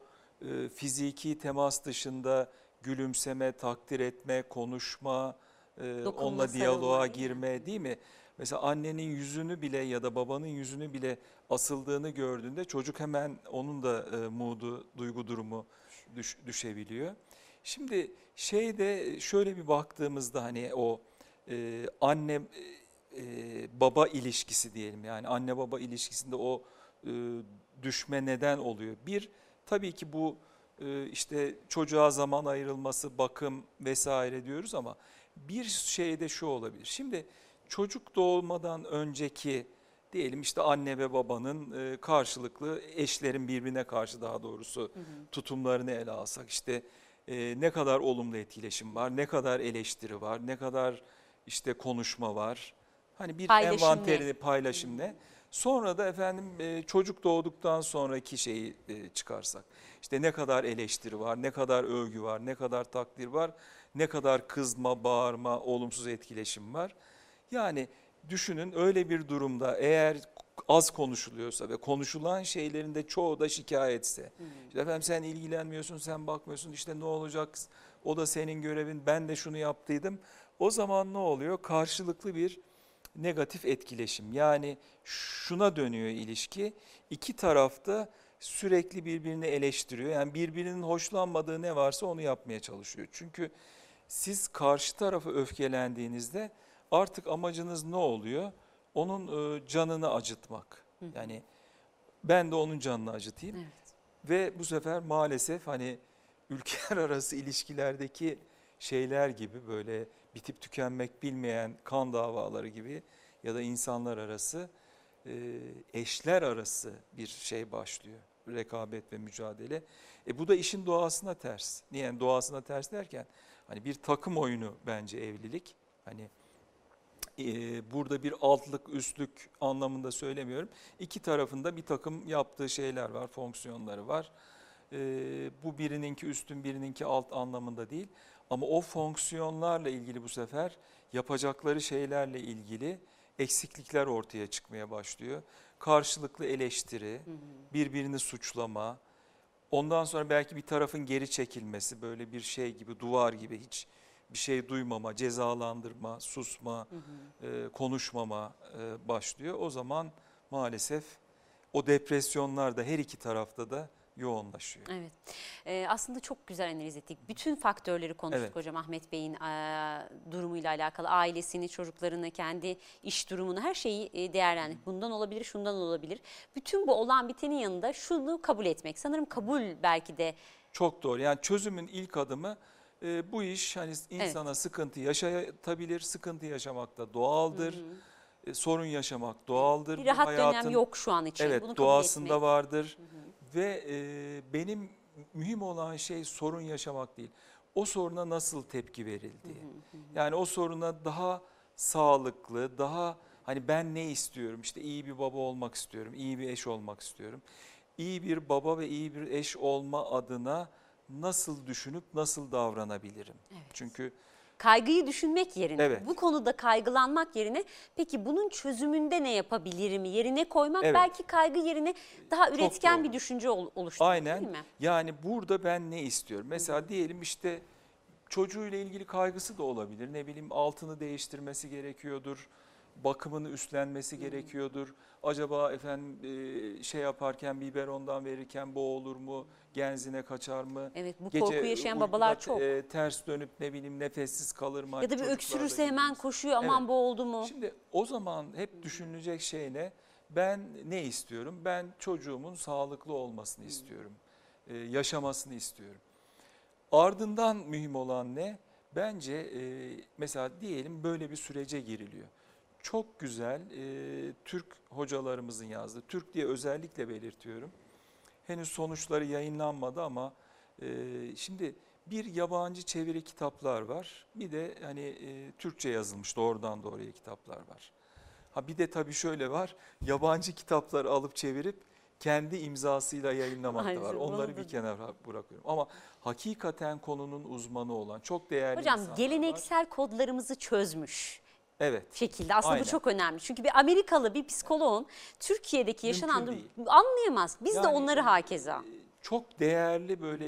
e, fiziki temas dışında gülümseme, takdir etme, konuşma, e, onunla diyaloğa sarılma. girme değil mi? Mesela annenin yüzünü bile ya da babanın yüzünü bile asıldığını gördüğünde çocuk hemen onun da e, modu, duygu durumu düş- düşebiliyor. Şimdi şeyde şöyle bir baktığımızda hani o e, anne e, baba ilişkisi diyelim yani anne baba ilişkisinde o e, düşme neden oluyor. Bir tabii ki bu e, işte çocuğa zaman ayrılması, bakım vesaire diyoruz ama bir şey de şu olabilir. Şimdi çocuk doğmadan önceki diyelim işte anne ve babanın e, karşılıklı eşlerin birbirine karşı daha doğrusu tutumlarını ele alsak işte e, ne kadar olumlu etkileşim var, ne kadar eleştiri var, ne kadar işte konuşma var. Hani bir Paylaşım envanterini paylaşım ne? Sonra da efendim e, çocuk doğduktan sonraki şeyi e, çıkarsak. İşte ne kadar eleştiri var, ne kadar övgü var, ne kadar takdir var, ne kadar kızma, bağırma, olumsuz etkileşim var. Yani düşünün öyle bir durumda eğer az konuşuluyorsa ve konuşulan şeylerin de çoğu da şikayetse. İşte efendim sen ilgilenmiyorsun, sen bakmıyorsun işte ne olacak o da senin görevin ben de şunu yaptıydım. O zaman ne oluyor? Karşılıklı bir negatif etkileşim. Yani şuna dönüyor ilişki. İki tarafta sürekli birbirini eleştiriyor. Yani birbirinin hoşlanmadığı ne varsa onu yapmaya çalışıyor. Çünkü siz karşı tarafı öfkelendiğinizde artık amacınız ne oluyor? Onun e, canını acıtmak. Yani ben de onun canını acıtayım. Evet. Ve bu sefer maalesef hani ülkeler <laughs> arası ilişkilerdeki şeyler gibi böyle bitip tükenmek bilmeyen kan davaları gibi ya da insanlar arası e, eşler arası bir şey başlıyor. Rekabet ve mücadele. E bu da işin doğasına ters. Niye yani doğasına ters derken hani bir takım oyunu bence evlilik. Hani e, burada bir altlık üstlük anlamında söylemiyorum. İki tarafında bir takım yaptığı şeyler var, fonksiyonları var. E, bu birininki üstün birininki alt anlamında değil. Ama o fonksiyonlarla ilgili bu sefer yapacakları şeylerle ilgili eksiklikler ortaya çıkmaya başlıyor. Karşılıklı eleştiri, birbirini suçlama, ondan sonra belki bir tarafın geri çekilmesi böyle bir şey gibi duvar gibi hiç bir şey duymama, cezalandırma, susma, e, konuşmama e, başlıyor. O zaman maalesef o depresyonlar da her iki tarafta da yoğunlaşıyor. Evet. Ee, aslında çok güzel analiz ettik. Bütün faktörleri konuştuk Evet. hocam Ahmet Bey'in e, durumuyla alakalı. Ailesini, çocuklarını, kendi iş durumunu her şeyi e, değerlendirdik. Bundan olabilir, şundan olabilir. Bütün bu olan bitenin yanında şunu kabul etmek. Sanırım kabul belki de Çok doğru. Yani çözümün ilk adımı e, bu iş hani insana sıkıntı yaşatabilir, sıkıntı yaşamak da doğaldır. E, sorun yaşamak doğaldır. Bir rahat hayatın, dönem yok şu an için. Evet Bunu doğasında etmek. vardır ve e, benim mühim olan şey sorun yaşamak değil. O soruna nasıl tepki verildi? Yani o soruna daha sağlıklı, daha hani ben ne istiyorum? İşte iyi bir baba olmak istiyorum, iyi bir eş olmak istiyorum. İyi bir baba ve iyi bir eş olma adına nasıl düşünüp nasıl davranabilirim? Evet. Çünkü Kaygıyı düşünmek yerine, Evet. bu konuda kaygılanmak yerine peki bunun çözümünde ne yapabilirim yerine koymak Evet. belki kaygı yerine daha üretken doğru. bir düşünce ol- oluşturur Aynen. değil mi? Yani burada ben ne istiyorum? Mesela diyelim işte çocuğuyla ilgili kaygısı da olabilir. Ne bileyim altını değiştirmesi gerekiyordur. Bakımını üstlenmesi gerekiyordur. Acaba efendim e, şey yaparken biberondan verirken boğulur mu? Genzine kaçar mı? Evet bu Gece korku yaşayan babalar çok. e, ters dönüp ne bileyim nefessiz kalır mı? ya da bir öksürürse hemen koşuyor aman Evet. boğuldu mu? Şimdi o zaman hep düşünülecek şey ne? Ben ne istiyorum? Ben çocuğumun sağlıklı olmasını istiyorum. Ee, yaşamasını istiyorum. Ardından mühim olan ne? Bence e, mesela diyelim böyle bir sürece giriliyor. Çok güzel e, Türk hocalarımızın yazdığı, Türk diye özellikle belirtiyorum. Henüz sonuçları yayınlanmadı ama e, şimdi bir yabancı çeviri kitaplar var. Bir de hani e, Türkçe yazılmış doğrudan doğruya kitaplar var. Ha bir de tabii şöyle var. Yabancı kitapları alıp çevirip kendi imzasıyla yayınlamak da var. Onları bir kenara bırakıyorum. Ama hakikaten konunun uzmanı olan çok değerli Hocam insanlar var. geleneksel kodlarımızı çözmüş Evet. şekilde. Aslında Aynen. bu çok önemli. Çünkü bir Amerikalı bir psikoloğun Türkiye'deki yaşanan değil. anlayamaz. Biz de Yani, onları hakeza. Çok değerli böyle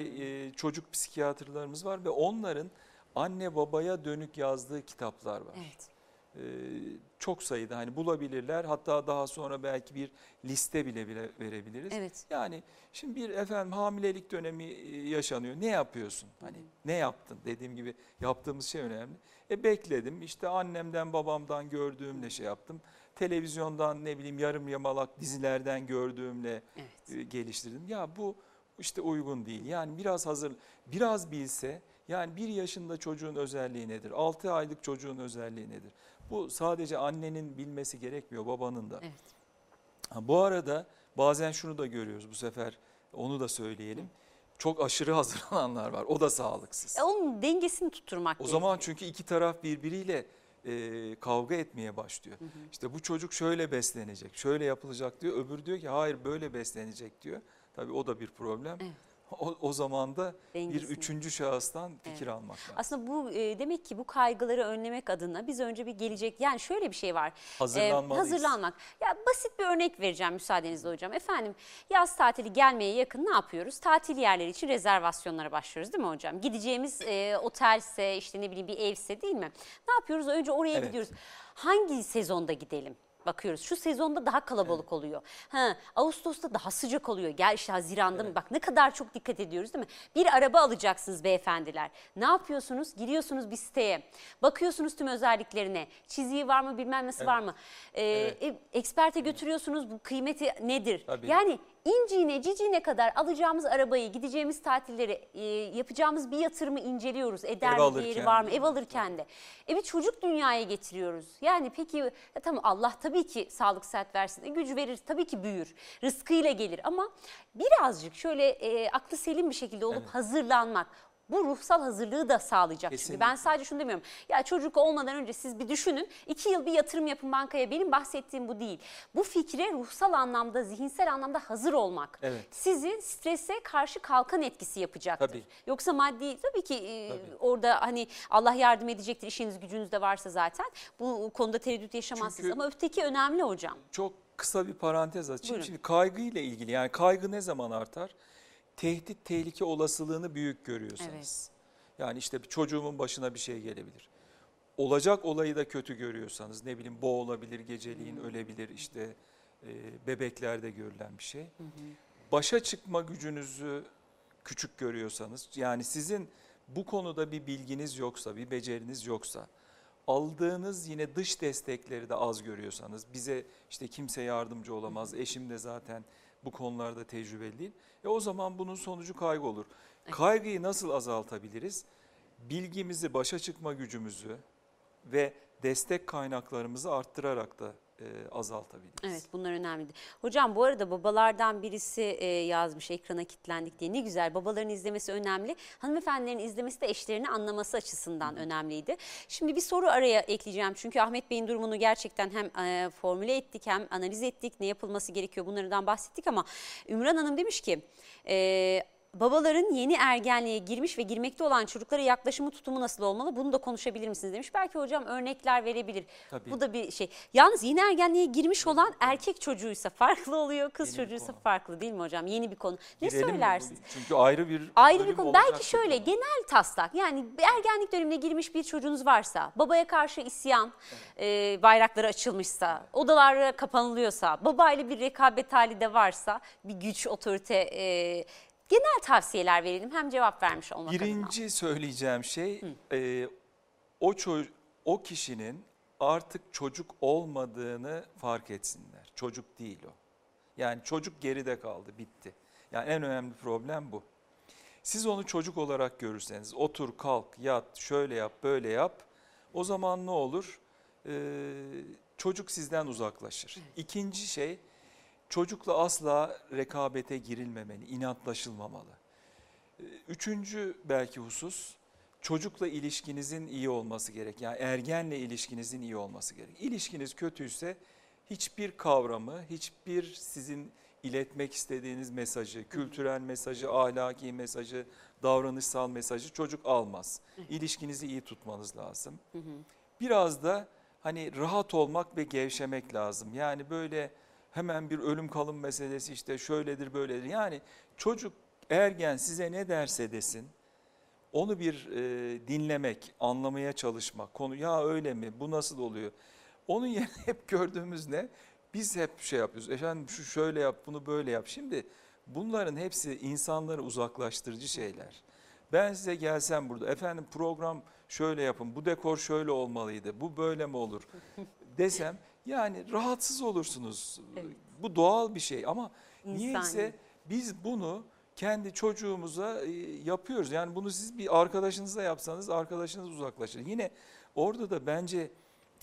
e, çocuk psikiyatrlarımız var ve onların anne babaya dönük yazdığı kitaplar var. Evet. Ee, çok sayıda hani bulabilirler hatta daha sonra belki bir liste bile bile verebiliriz. Evet. Yani şimdi bir efendim hamilelik dönemi e, yaşanıyor. Ne yapıyorsun? Hani ne yaptın? Dediğim gibi yaptığımız şey önemli. E bekledim. İşte annemden babamdan gördüğümle şey yaptım. Televizyondan ne bileyim yarım yamalak dizilerden gördüğümle Evet. e, geliştirdim. Ya bu işte uygun değil. Yani biraz hazır, biraz bilse yani bir yaşında çocuğun özelliği nedir? 6 aylık çocuğun özelliği nedir? Bu sadece annenin bilmesi gerekmiyor, babanın da. Evet. Ha, bu arada bazen şunu da görüyoruz bu sefer onu da söyleyelim. Çok aşırı <laughs> hazırlananlar var. O da sağlıksız. E, onun dengesini tutturmak O zaman çünkü iki taraf birbiriyle e, kavga etmeye başlıyor. İşte bu çocuk şöyle beslenecek, şöyle yapılacak diyor. Öbürü diyor ki hayır böyle beslenecek diyor. Tabii o da bir problem. Evet. O, o zaman da bir üçüncü şahıstan fikir Evet. almak lazım. Aslında bu e, demek ki bu kaygıları önlemek adına biz önce bir gelecek yani şöyle bir şey var. E, Hazırlanmalıyız. hazırlanmak. Ya basit bir örnek vereceğim müsaadenizle hocam. Efendim yaz tatili gelmeye yakın ne yapıyoruz? Tatil yerleri için rezervasyonlara başlıyoruz değil mi hocam? Gideceğimiz e, otelse işte ne bileyim bir evse değil mi? Ne yapıyoruz? Önce oraya Evet. gidiyoruz. Hangi sezonda gidelim? Bakıyoruz şu sezonda daha kalabalık oluyor. Ha, Ağustos'ta daha sıcak oluyor. Gel işte Haziran'da mı? Bak ne kadar çok dikkat ediyoruz değil mi? Bir araba alacaksınız beyefendiler. Ne yapıyorsunuz? Giriyorsunuz bir siteye. Bakıyorsunuz tüm özelliklerine. Çiziği var mı bilmem nasıl var mı? Ee, Evet. e, eksperte götürüyorsunuz bu kıymeti nedir? Tabii. Yani inciğine ciciğine kadar alacağımız arabayı, gideceğimiz tatilleri, e, yapacağımız bir yatırımı inceliyoruz. Eder Ev mi, değeri var mı? Ev alırken de. E bir çocuk dünyaya getiriyoruz. Yani peki ya tamam Allah tabii ki sağlık sıhhat versin. E, gücü verir tabii ki büyür. Rızkıyla gelir ama birazcık şöyle e, aklı selim bir şekilde olup Evet. hazırlanmak. Bu ruhsal hazırlığı da sağlayacak. Çünkü Kesinlikle. ben sadece şunu demiyorum. Ya çocuk olmadan önce siz bir düşünün. iki yıl bir yatırım yapın bankaya. Benim bahsettiğim bu değil. Bu fikre ruhsal anlamda, zihinsel anlamda hazır olmak. Evet. Sizi strese karşı kalkan etkisi yapacaktır. Tabii. Yoksa maddi tabii ki e, Tabii. orada hani Allah yardım edecektir işiniz gücünüz de varsa zaten. Bu konuda tereddüt yaşamazsınız Çünkü- ama öteki önemli hocam. Çok kısa bir parantez açayım. Buyurun. Şimdi kaygı ile ilgili yani kaygı ne zaman artar? Tehdit, tehlike olasılığını büyük görüyorsanız. Evet. Yani işte çocuğumun başına bir şey gelebilir. Olacak olayı da kötü görüyorsanız ne bileyim boğulabilir, geceliğin ölebilir işte e, bebeklerde görülen bir şey. Başa çıkma gücünüzü küçük görüyorsanız yani sizin bu konuda bir bilginiz yoksa, bir beceriniz yoksa aldığınız yine dış destekleri de az görüyorsanız bize işte kimse yardımcı olamaz, eşim de zaten bu konularda tecrübeli değil. E o zaman bunun sonucu kaygı olur. Kaygıyı nasıl azaltabiliriz? Bilgimizi, başa çıkma gücümüzü ve destek kaynaklarımızı arttırarak da e, azaltabiliriz. Evet bunlar önemli. Hocam bu arada babalardan birisi e, yazmış ekrana kilitlendik diye. Ne güzel babaların izlemesi önemli. Hanımefendilerin izlemesi de eşlerini anlaması açısından önemliydi. Şimdi bir soru araya ekleyeceğim. Çünkü Ahmet Bey'in durumunu gerçekten hem e, formüle ettik hem analiz ettik. Ne yapılması gerekiyor bunlardan bahsettik ama Ümran Hanım demiş ki... E, Babaların yeni ergenliğe girmiş ve girmekte olan çocuklara yaklaşımı tutumu nasıl olmalı? Bunu da konuşabilir misiniz demiş. Belki hocam örnekler verebilir. Tabii. Bu da bir şey. Yalnız yeni ergenliğe girmiş olan erkek çocuğuysa farklı oluyor, kız Yeni çocuğuysa farklı değil mi hocam? Yeni bir konu. Ne Girelim mi? söylersiniz? Çünkü ayrı bir Ayrı bir konu. Belki şöyle konu. genel taslak yani ergenlik dönemine girmiş bir çocuğunuz varsa, babaya karşı isyan, e, bayrakları açılmışsa, odalara kapanılıyorsa, babayla bir rekabet hali de varsa, bir güç, otorite, e, genel tavsiyeler verelim. Hem cevap vermiş olmak adına. Birinci söyleyeceğim şey e, o o kişinin artık çocuk olmadığını fark etsinler. Çocuk değil o. Yani çocuk geride kaldı, bitti. Yani en önemli problem bu. Siz onu çocuk olarak görürseniz otur, kalk, yat, şöyle yap, böyle yap. O zaman ne olur? Ee, çocuk sizden uzaklaşır. İkinci şey çocukla asla rekabete girilmemeli, inatlaşılmamalı. Ee, Üçüncü belki husus çocukla ilişkinizin iyi olması gerek. Yani ergenle ilişkinizin iyi olması gerek. İlişkiniz kötüyse hiçbir kavramı, hiçbir sizin iletmek istediğiniz mesajı, kültürel mesajı, ahlaki mesajı, davranışsal mesajı çocuk almaz. İlişkinizi iyi tutmanız lazım. Biraz da hani rahat olmak ve gevşemek lazım. Yani böyle hemen bir ölüm kalım meselesi işte şöyledir böyledir. Yani çocuk ergen size ne derse desin onu bir e, dinlemek, anlamaya çalışmak. Konu ya öyle mi? Bu nasıl oluyor? Onun <laughs> yerine hep gördüğümüz ne? Biz hep şey yapıyoruz. Efendim şu şöyle yap, bunu böyle yap. Şimdi bunların hepsi insanları uzaklaştırıcı şeyler. Ben size gelsem burada efendim program şöyle yapın, bu dekor şöyle olmalıydı, bu böyle mi olur desem yani rahatsız olursunuz. Evet. Bu doğal bir şey ama İnsani. niyeyse biz bunu kendi çocuğumuza e, yapıyoruz. Yani bunu siz bir arkadaşınızla yapsanız arkadaşınız uzaklaşır. Yine orada da bence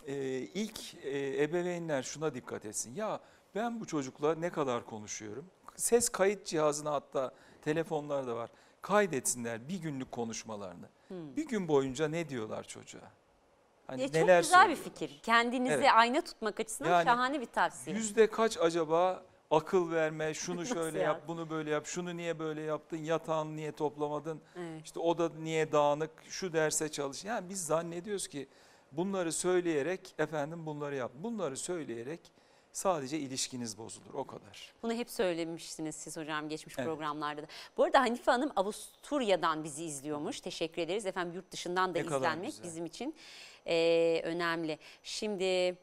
e, ilk e, ebeveynler şuna dikkat etsin. Ya ben bu çocukla ne kadar konuşuyorum? Ses kayıt cihazına hatta telefonlarda var. Kaydetsinler bir günlük konuşmalarını. Bir gün boyunca ne diyorlar çocuğa? Hani Ya çok neler güzel bir söylüyorlar? fikir. Kendinizi Evet. ayna tutmak açısından Yani şahane bir tavsiye. Yüzde kaç acaba akıl verme, şunu şöyle ya? yap, bunu böyle yap, şunu niye böyle yaptın, yatağını niye toplamadın, Evet. işte o da niye dağınık, şu derse çalış. Yani biz zannediyoruz ki bunları söyleyerek efendim bunları yap. Bunları söyleyerek sadece ilişkiniz bozulur o kadar. Bunu hep söylemiştiniz siz hocam geçmiş Evet. programlarda da. Bu arada Hanife Hanım Avusturya'dan bizi izliyormuş. Teşekkür ederiz. Efendim yurt dışından da Ne izlenmek bizim için eee, önemli. Şimdi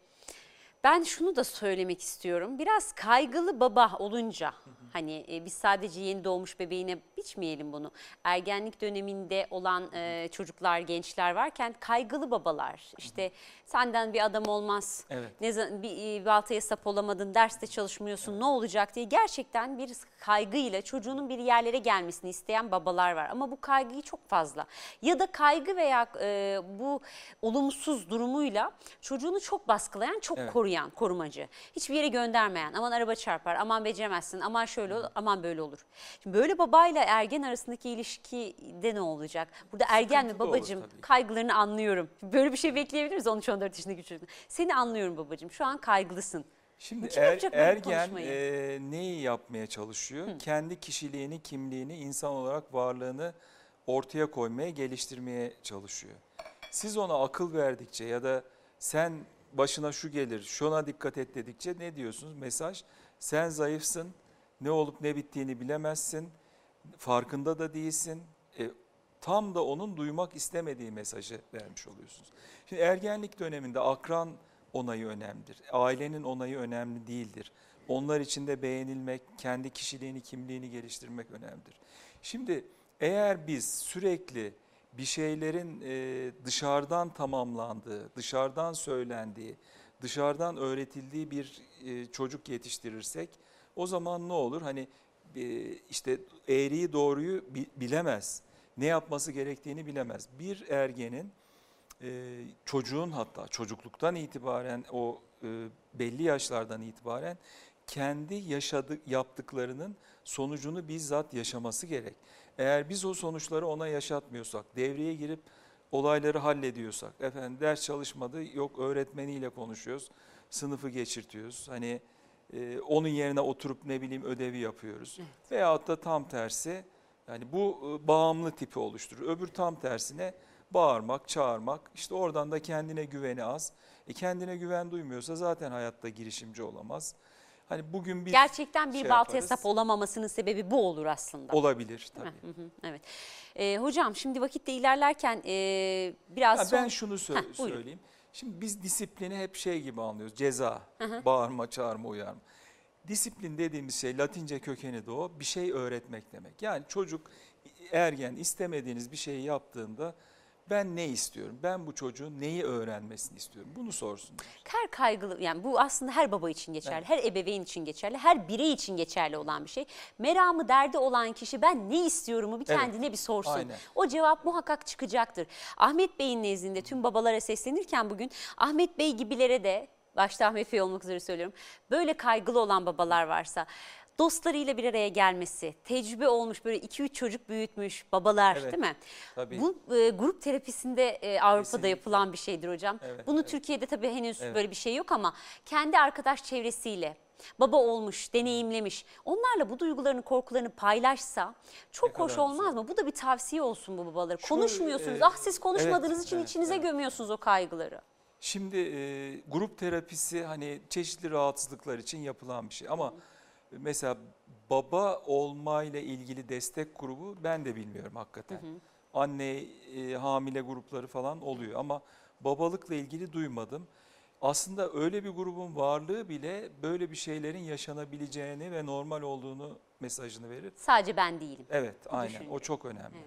ben şunu da söylemek istiyorum. Biraz kaygılı baba olunca hani e, biz sadece yeni doğmuş bebeğine biçmeyelim bunu. Ergenlik döneminde olan e, çocuklar, gençler varken kaygılı babalar işte senden bir adam olmaz. Evet. Ne zaman bir e, baltaya sap olamadın, derste çalışmıyorsun, ne olacak diye gerçekten bir kaygıyla çocuğunun bir yerlere gelmesini isteyen babalar var. Ama bu kaygıyı çok fazla. Ya da kaygı veya e, bu olumsuz durumuyla çocuğunu çok baskılayan, çok Evet. koruyan, korumacı. Hiçbir yere göndermeyen, aman araba çarpar, aman beceremezsin, aman şöyle olur, aman böyle olur. Şimdi böyle babayla ergen arasındaki ilişkide ne olacak? Burada ergen mi olur babacığım tabii. kaygılarını anlıyorum. Böyle bir şey bekleyebilir miyiz 13-14 yaşındaki çocuk? Seni anlıyorum babacığım şu an kaygılısın. Şimdi Kim er- ergen e, neyi yapmaya çalışıyor? Kendi kişiliğini, kimliğini, insan olarak varlığını ortaya koymaya, geliştirmeye çalışıyor. Siz ona akıl verdikçe ya da sen başına şu gelir, şuna dikkat et dedikçe ne diyorsunuz? Mesaj, sen zayıfsın, ne olup ne bittiğini bilemezsin, farkında da değilsin. E, tam da onun duymak istemediği mesajı vermiş oluyorsunuz. Şimdi ergenlik döneminde akran onayı önemlidir. Ailenin onayı önemli değildir. Onlar için de beğenilmek, kendi kişiliğini, kimliğini geliştirmek önemlidir. Şimdi eğer biz sürekli bir şeylerin e, dışarıdan tamamlandığı, dışarıdan söylendiği, dışarıdan öğretildiği bir e, çocuk yetiştirirsek o zaman ne olur? Hani e, işte eğriyi doğruyu bi- bilemez. Ne yapması gerektiğini bilemez. Bir ergenin e, çocuğun hatta çocukluktan itibaren o e, belli yaşlardan itibaren kendi yaşadık yaptıklarının sonucunu bizzat yaşaması gerek. Eğer biz o sonuçları ona yaşatmıyorsak, devreye girip olayları hallediyorsak, efendim ders çalışmadı, yok öğretmeniyle konuşuyoruz, sınıfı geçirtiyoruz. Hani e, onun yerine oturup ne bileyim ödevi yapıyoruz. Evet. Veyahut da tam tersi, yani bu e, bağımlı tipi oluşturur. Öbür tam tersine bağırmak, çağırmak, işte oradan da kendine güveni az. E kendine güven duymuyorsa zaten hayatta girişimci olamaz. Hani bugün biz Gerçekten bir şey baltaya yaparız. sap olamamasının sebebi bu olur aslında. olabilir tabii. Hı hı, Evet. Ee, hocam şimdi vakitte ilerlerken e, biraz Ya son... ben şunu sö- Heh, buyurun. söyleyeyim. Şimdi biz disiplini hep şey gibi anlıyoruz. Ceza, bağırma, çağırma, uyarma. Disiplin dediğimiz şey Latince kökeni de o. Bir şey öğretmek demek. Yani çocuk ergen istemediğiniz bir şeyi yaptığında ben ne istiyorum? Ben bu çocuğun neyi öğrenmesini istiyorum? Bunu sorsun. Her kaygılı yani bu aslında her baba için geçerli, her ebeveyn için geçerli, her birey için geçerli olan bir şey. Meramı derdi olan kişi ben ne istiyorumu bir Evet, kendine bir sorsun. aynen. O cevap muhakkak çıkacaktır. Ahmet Bey'in nezdinde tüm babalara seslenirken bugün Ahmet Bey gibilere de başta Ahmet Bey olmak üzere söylüyorum. Böyle kaygılı olan babalar varsa dostlarıyla bir araya gelmesi, tecrübe olmuş böyle 2-3 çocuk büyütmüş babalar Evet, değil mi? tabii. Bu e, grup terapisinde e, Avrupa'da Kesinlikle. yapılan bir şeydir hocam. Evet, Bunu evet. Türkiye'de tabii henüz Evet. böyle bir şey yok ama kendi arkadaş çevresiyle baba olmuş, deneyimlemiş. Onlarla bu duygularını, korkularını paylaşsa çok Ne hoş olmaz güzel. mı? Bu da bir tavsiye olsun bu babalara. Şu, Konuşmuyorsunuz. e, ah siz konuşmadığınız evet, için evet, içinize evet. gömüyorsunuz o kaygıları. Şimdi e, grup terapisi hani çeşitli rahatsızlıklar için yapılan bir şey ama mesela baba olmayla ilgili destek grubu ben de bilmiyorum hakikaten. Anne e, hamile grupları falan oluyor ama babalıkla ilgili duymadım. Aslında öyle bir grubun varlığı bile böyle bir şeylerin yaşanabileceğini ve normal olduğunu mesajını verir. Sadece ben değilim. Evet, aynen. düşünce. O çok önemli.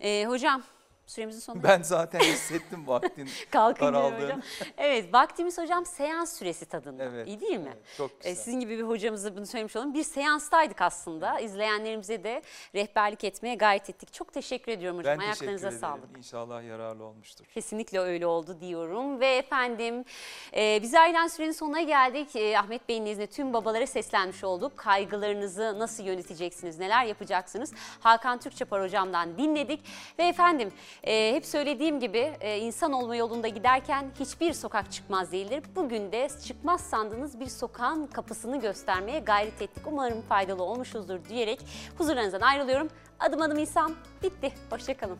Ee, hocam süremizin sonuna Ben zaten hissettim vaktin <laughs> daraldığını. Evet vaktimiz hocam seans süresi tadında. Evet, İyi değil mi? evet, çok Ee, güzel. Sizin gibi bir hocamıza bunu söylemiş olalım. Bir seanstaydık aslında. İzleyenlerimize de rehberlik etmeye gayret ettik. Çok teşekkür ediyorum hocam. Ben teşekkür Ayaklarınıza ederim. sağlık. İnşallah yararlı olmuştur. Kesinlikle öyle oldu diyorum. Ve efendim e, biz ayrılan sürenin sonuna geldik. E, Ahmet Bey'in nezdinde tüm babalara seslenmiş olduk. Kaygılarınızı nasıl yöneteceksiniz, neler yapacaksınız? Hakan Türkçapar hocamdan dinledik. Ve efendim e, hep söylediğim gibi e, insan olma yolunda giderken hiçbir sokak çıkmaz değildir. Bugün de çıkmaz sandığınız bir sokağın kapısını göstermeye gayret ettik. Umarım faydalı olmuşuzdur diyerek huzurlarınızdan ayrılıyorum. Adım adım insan bitti. Hoşçakalın.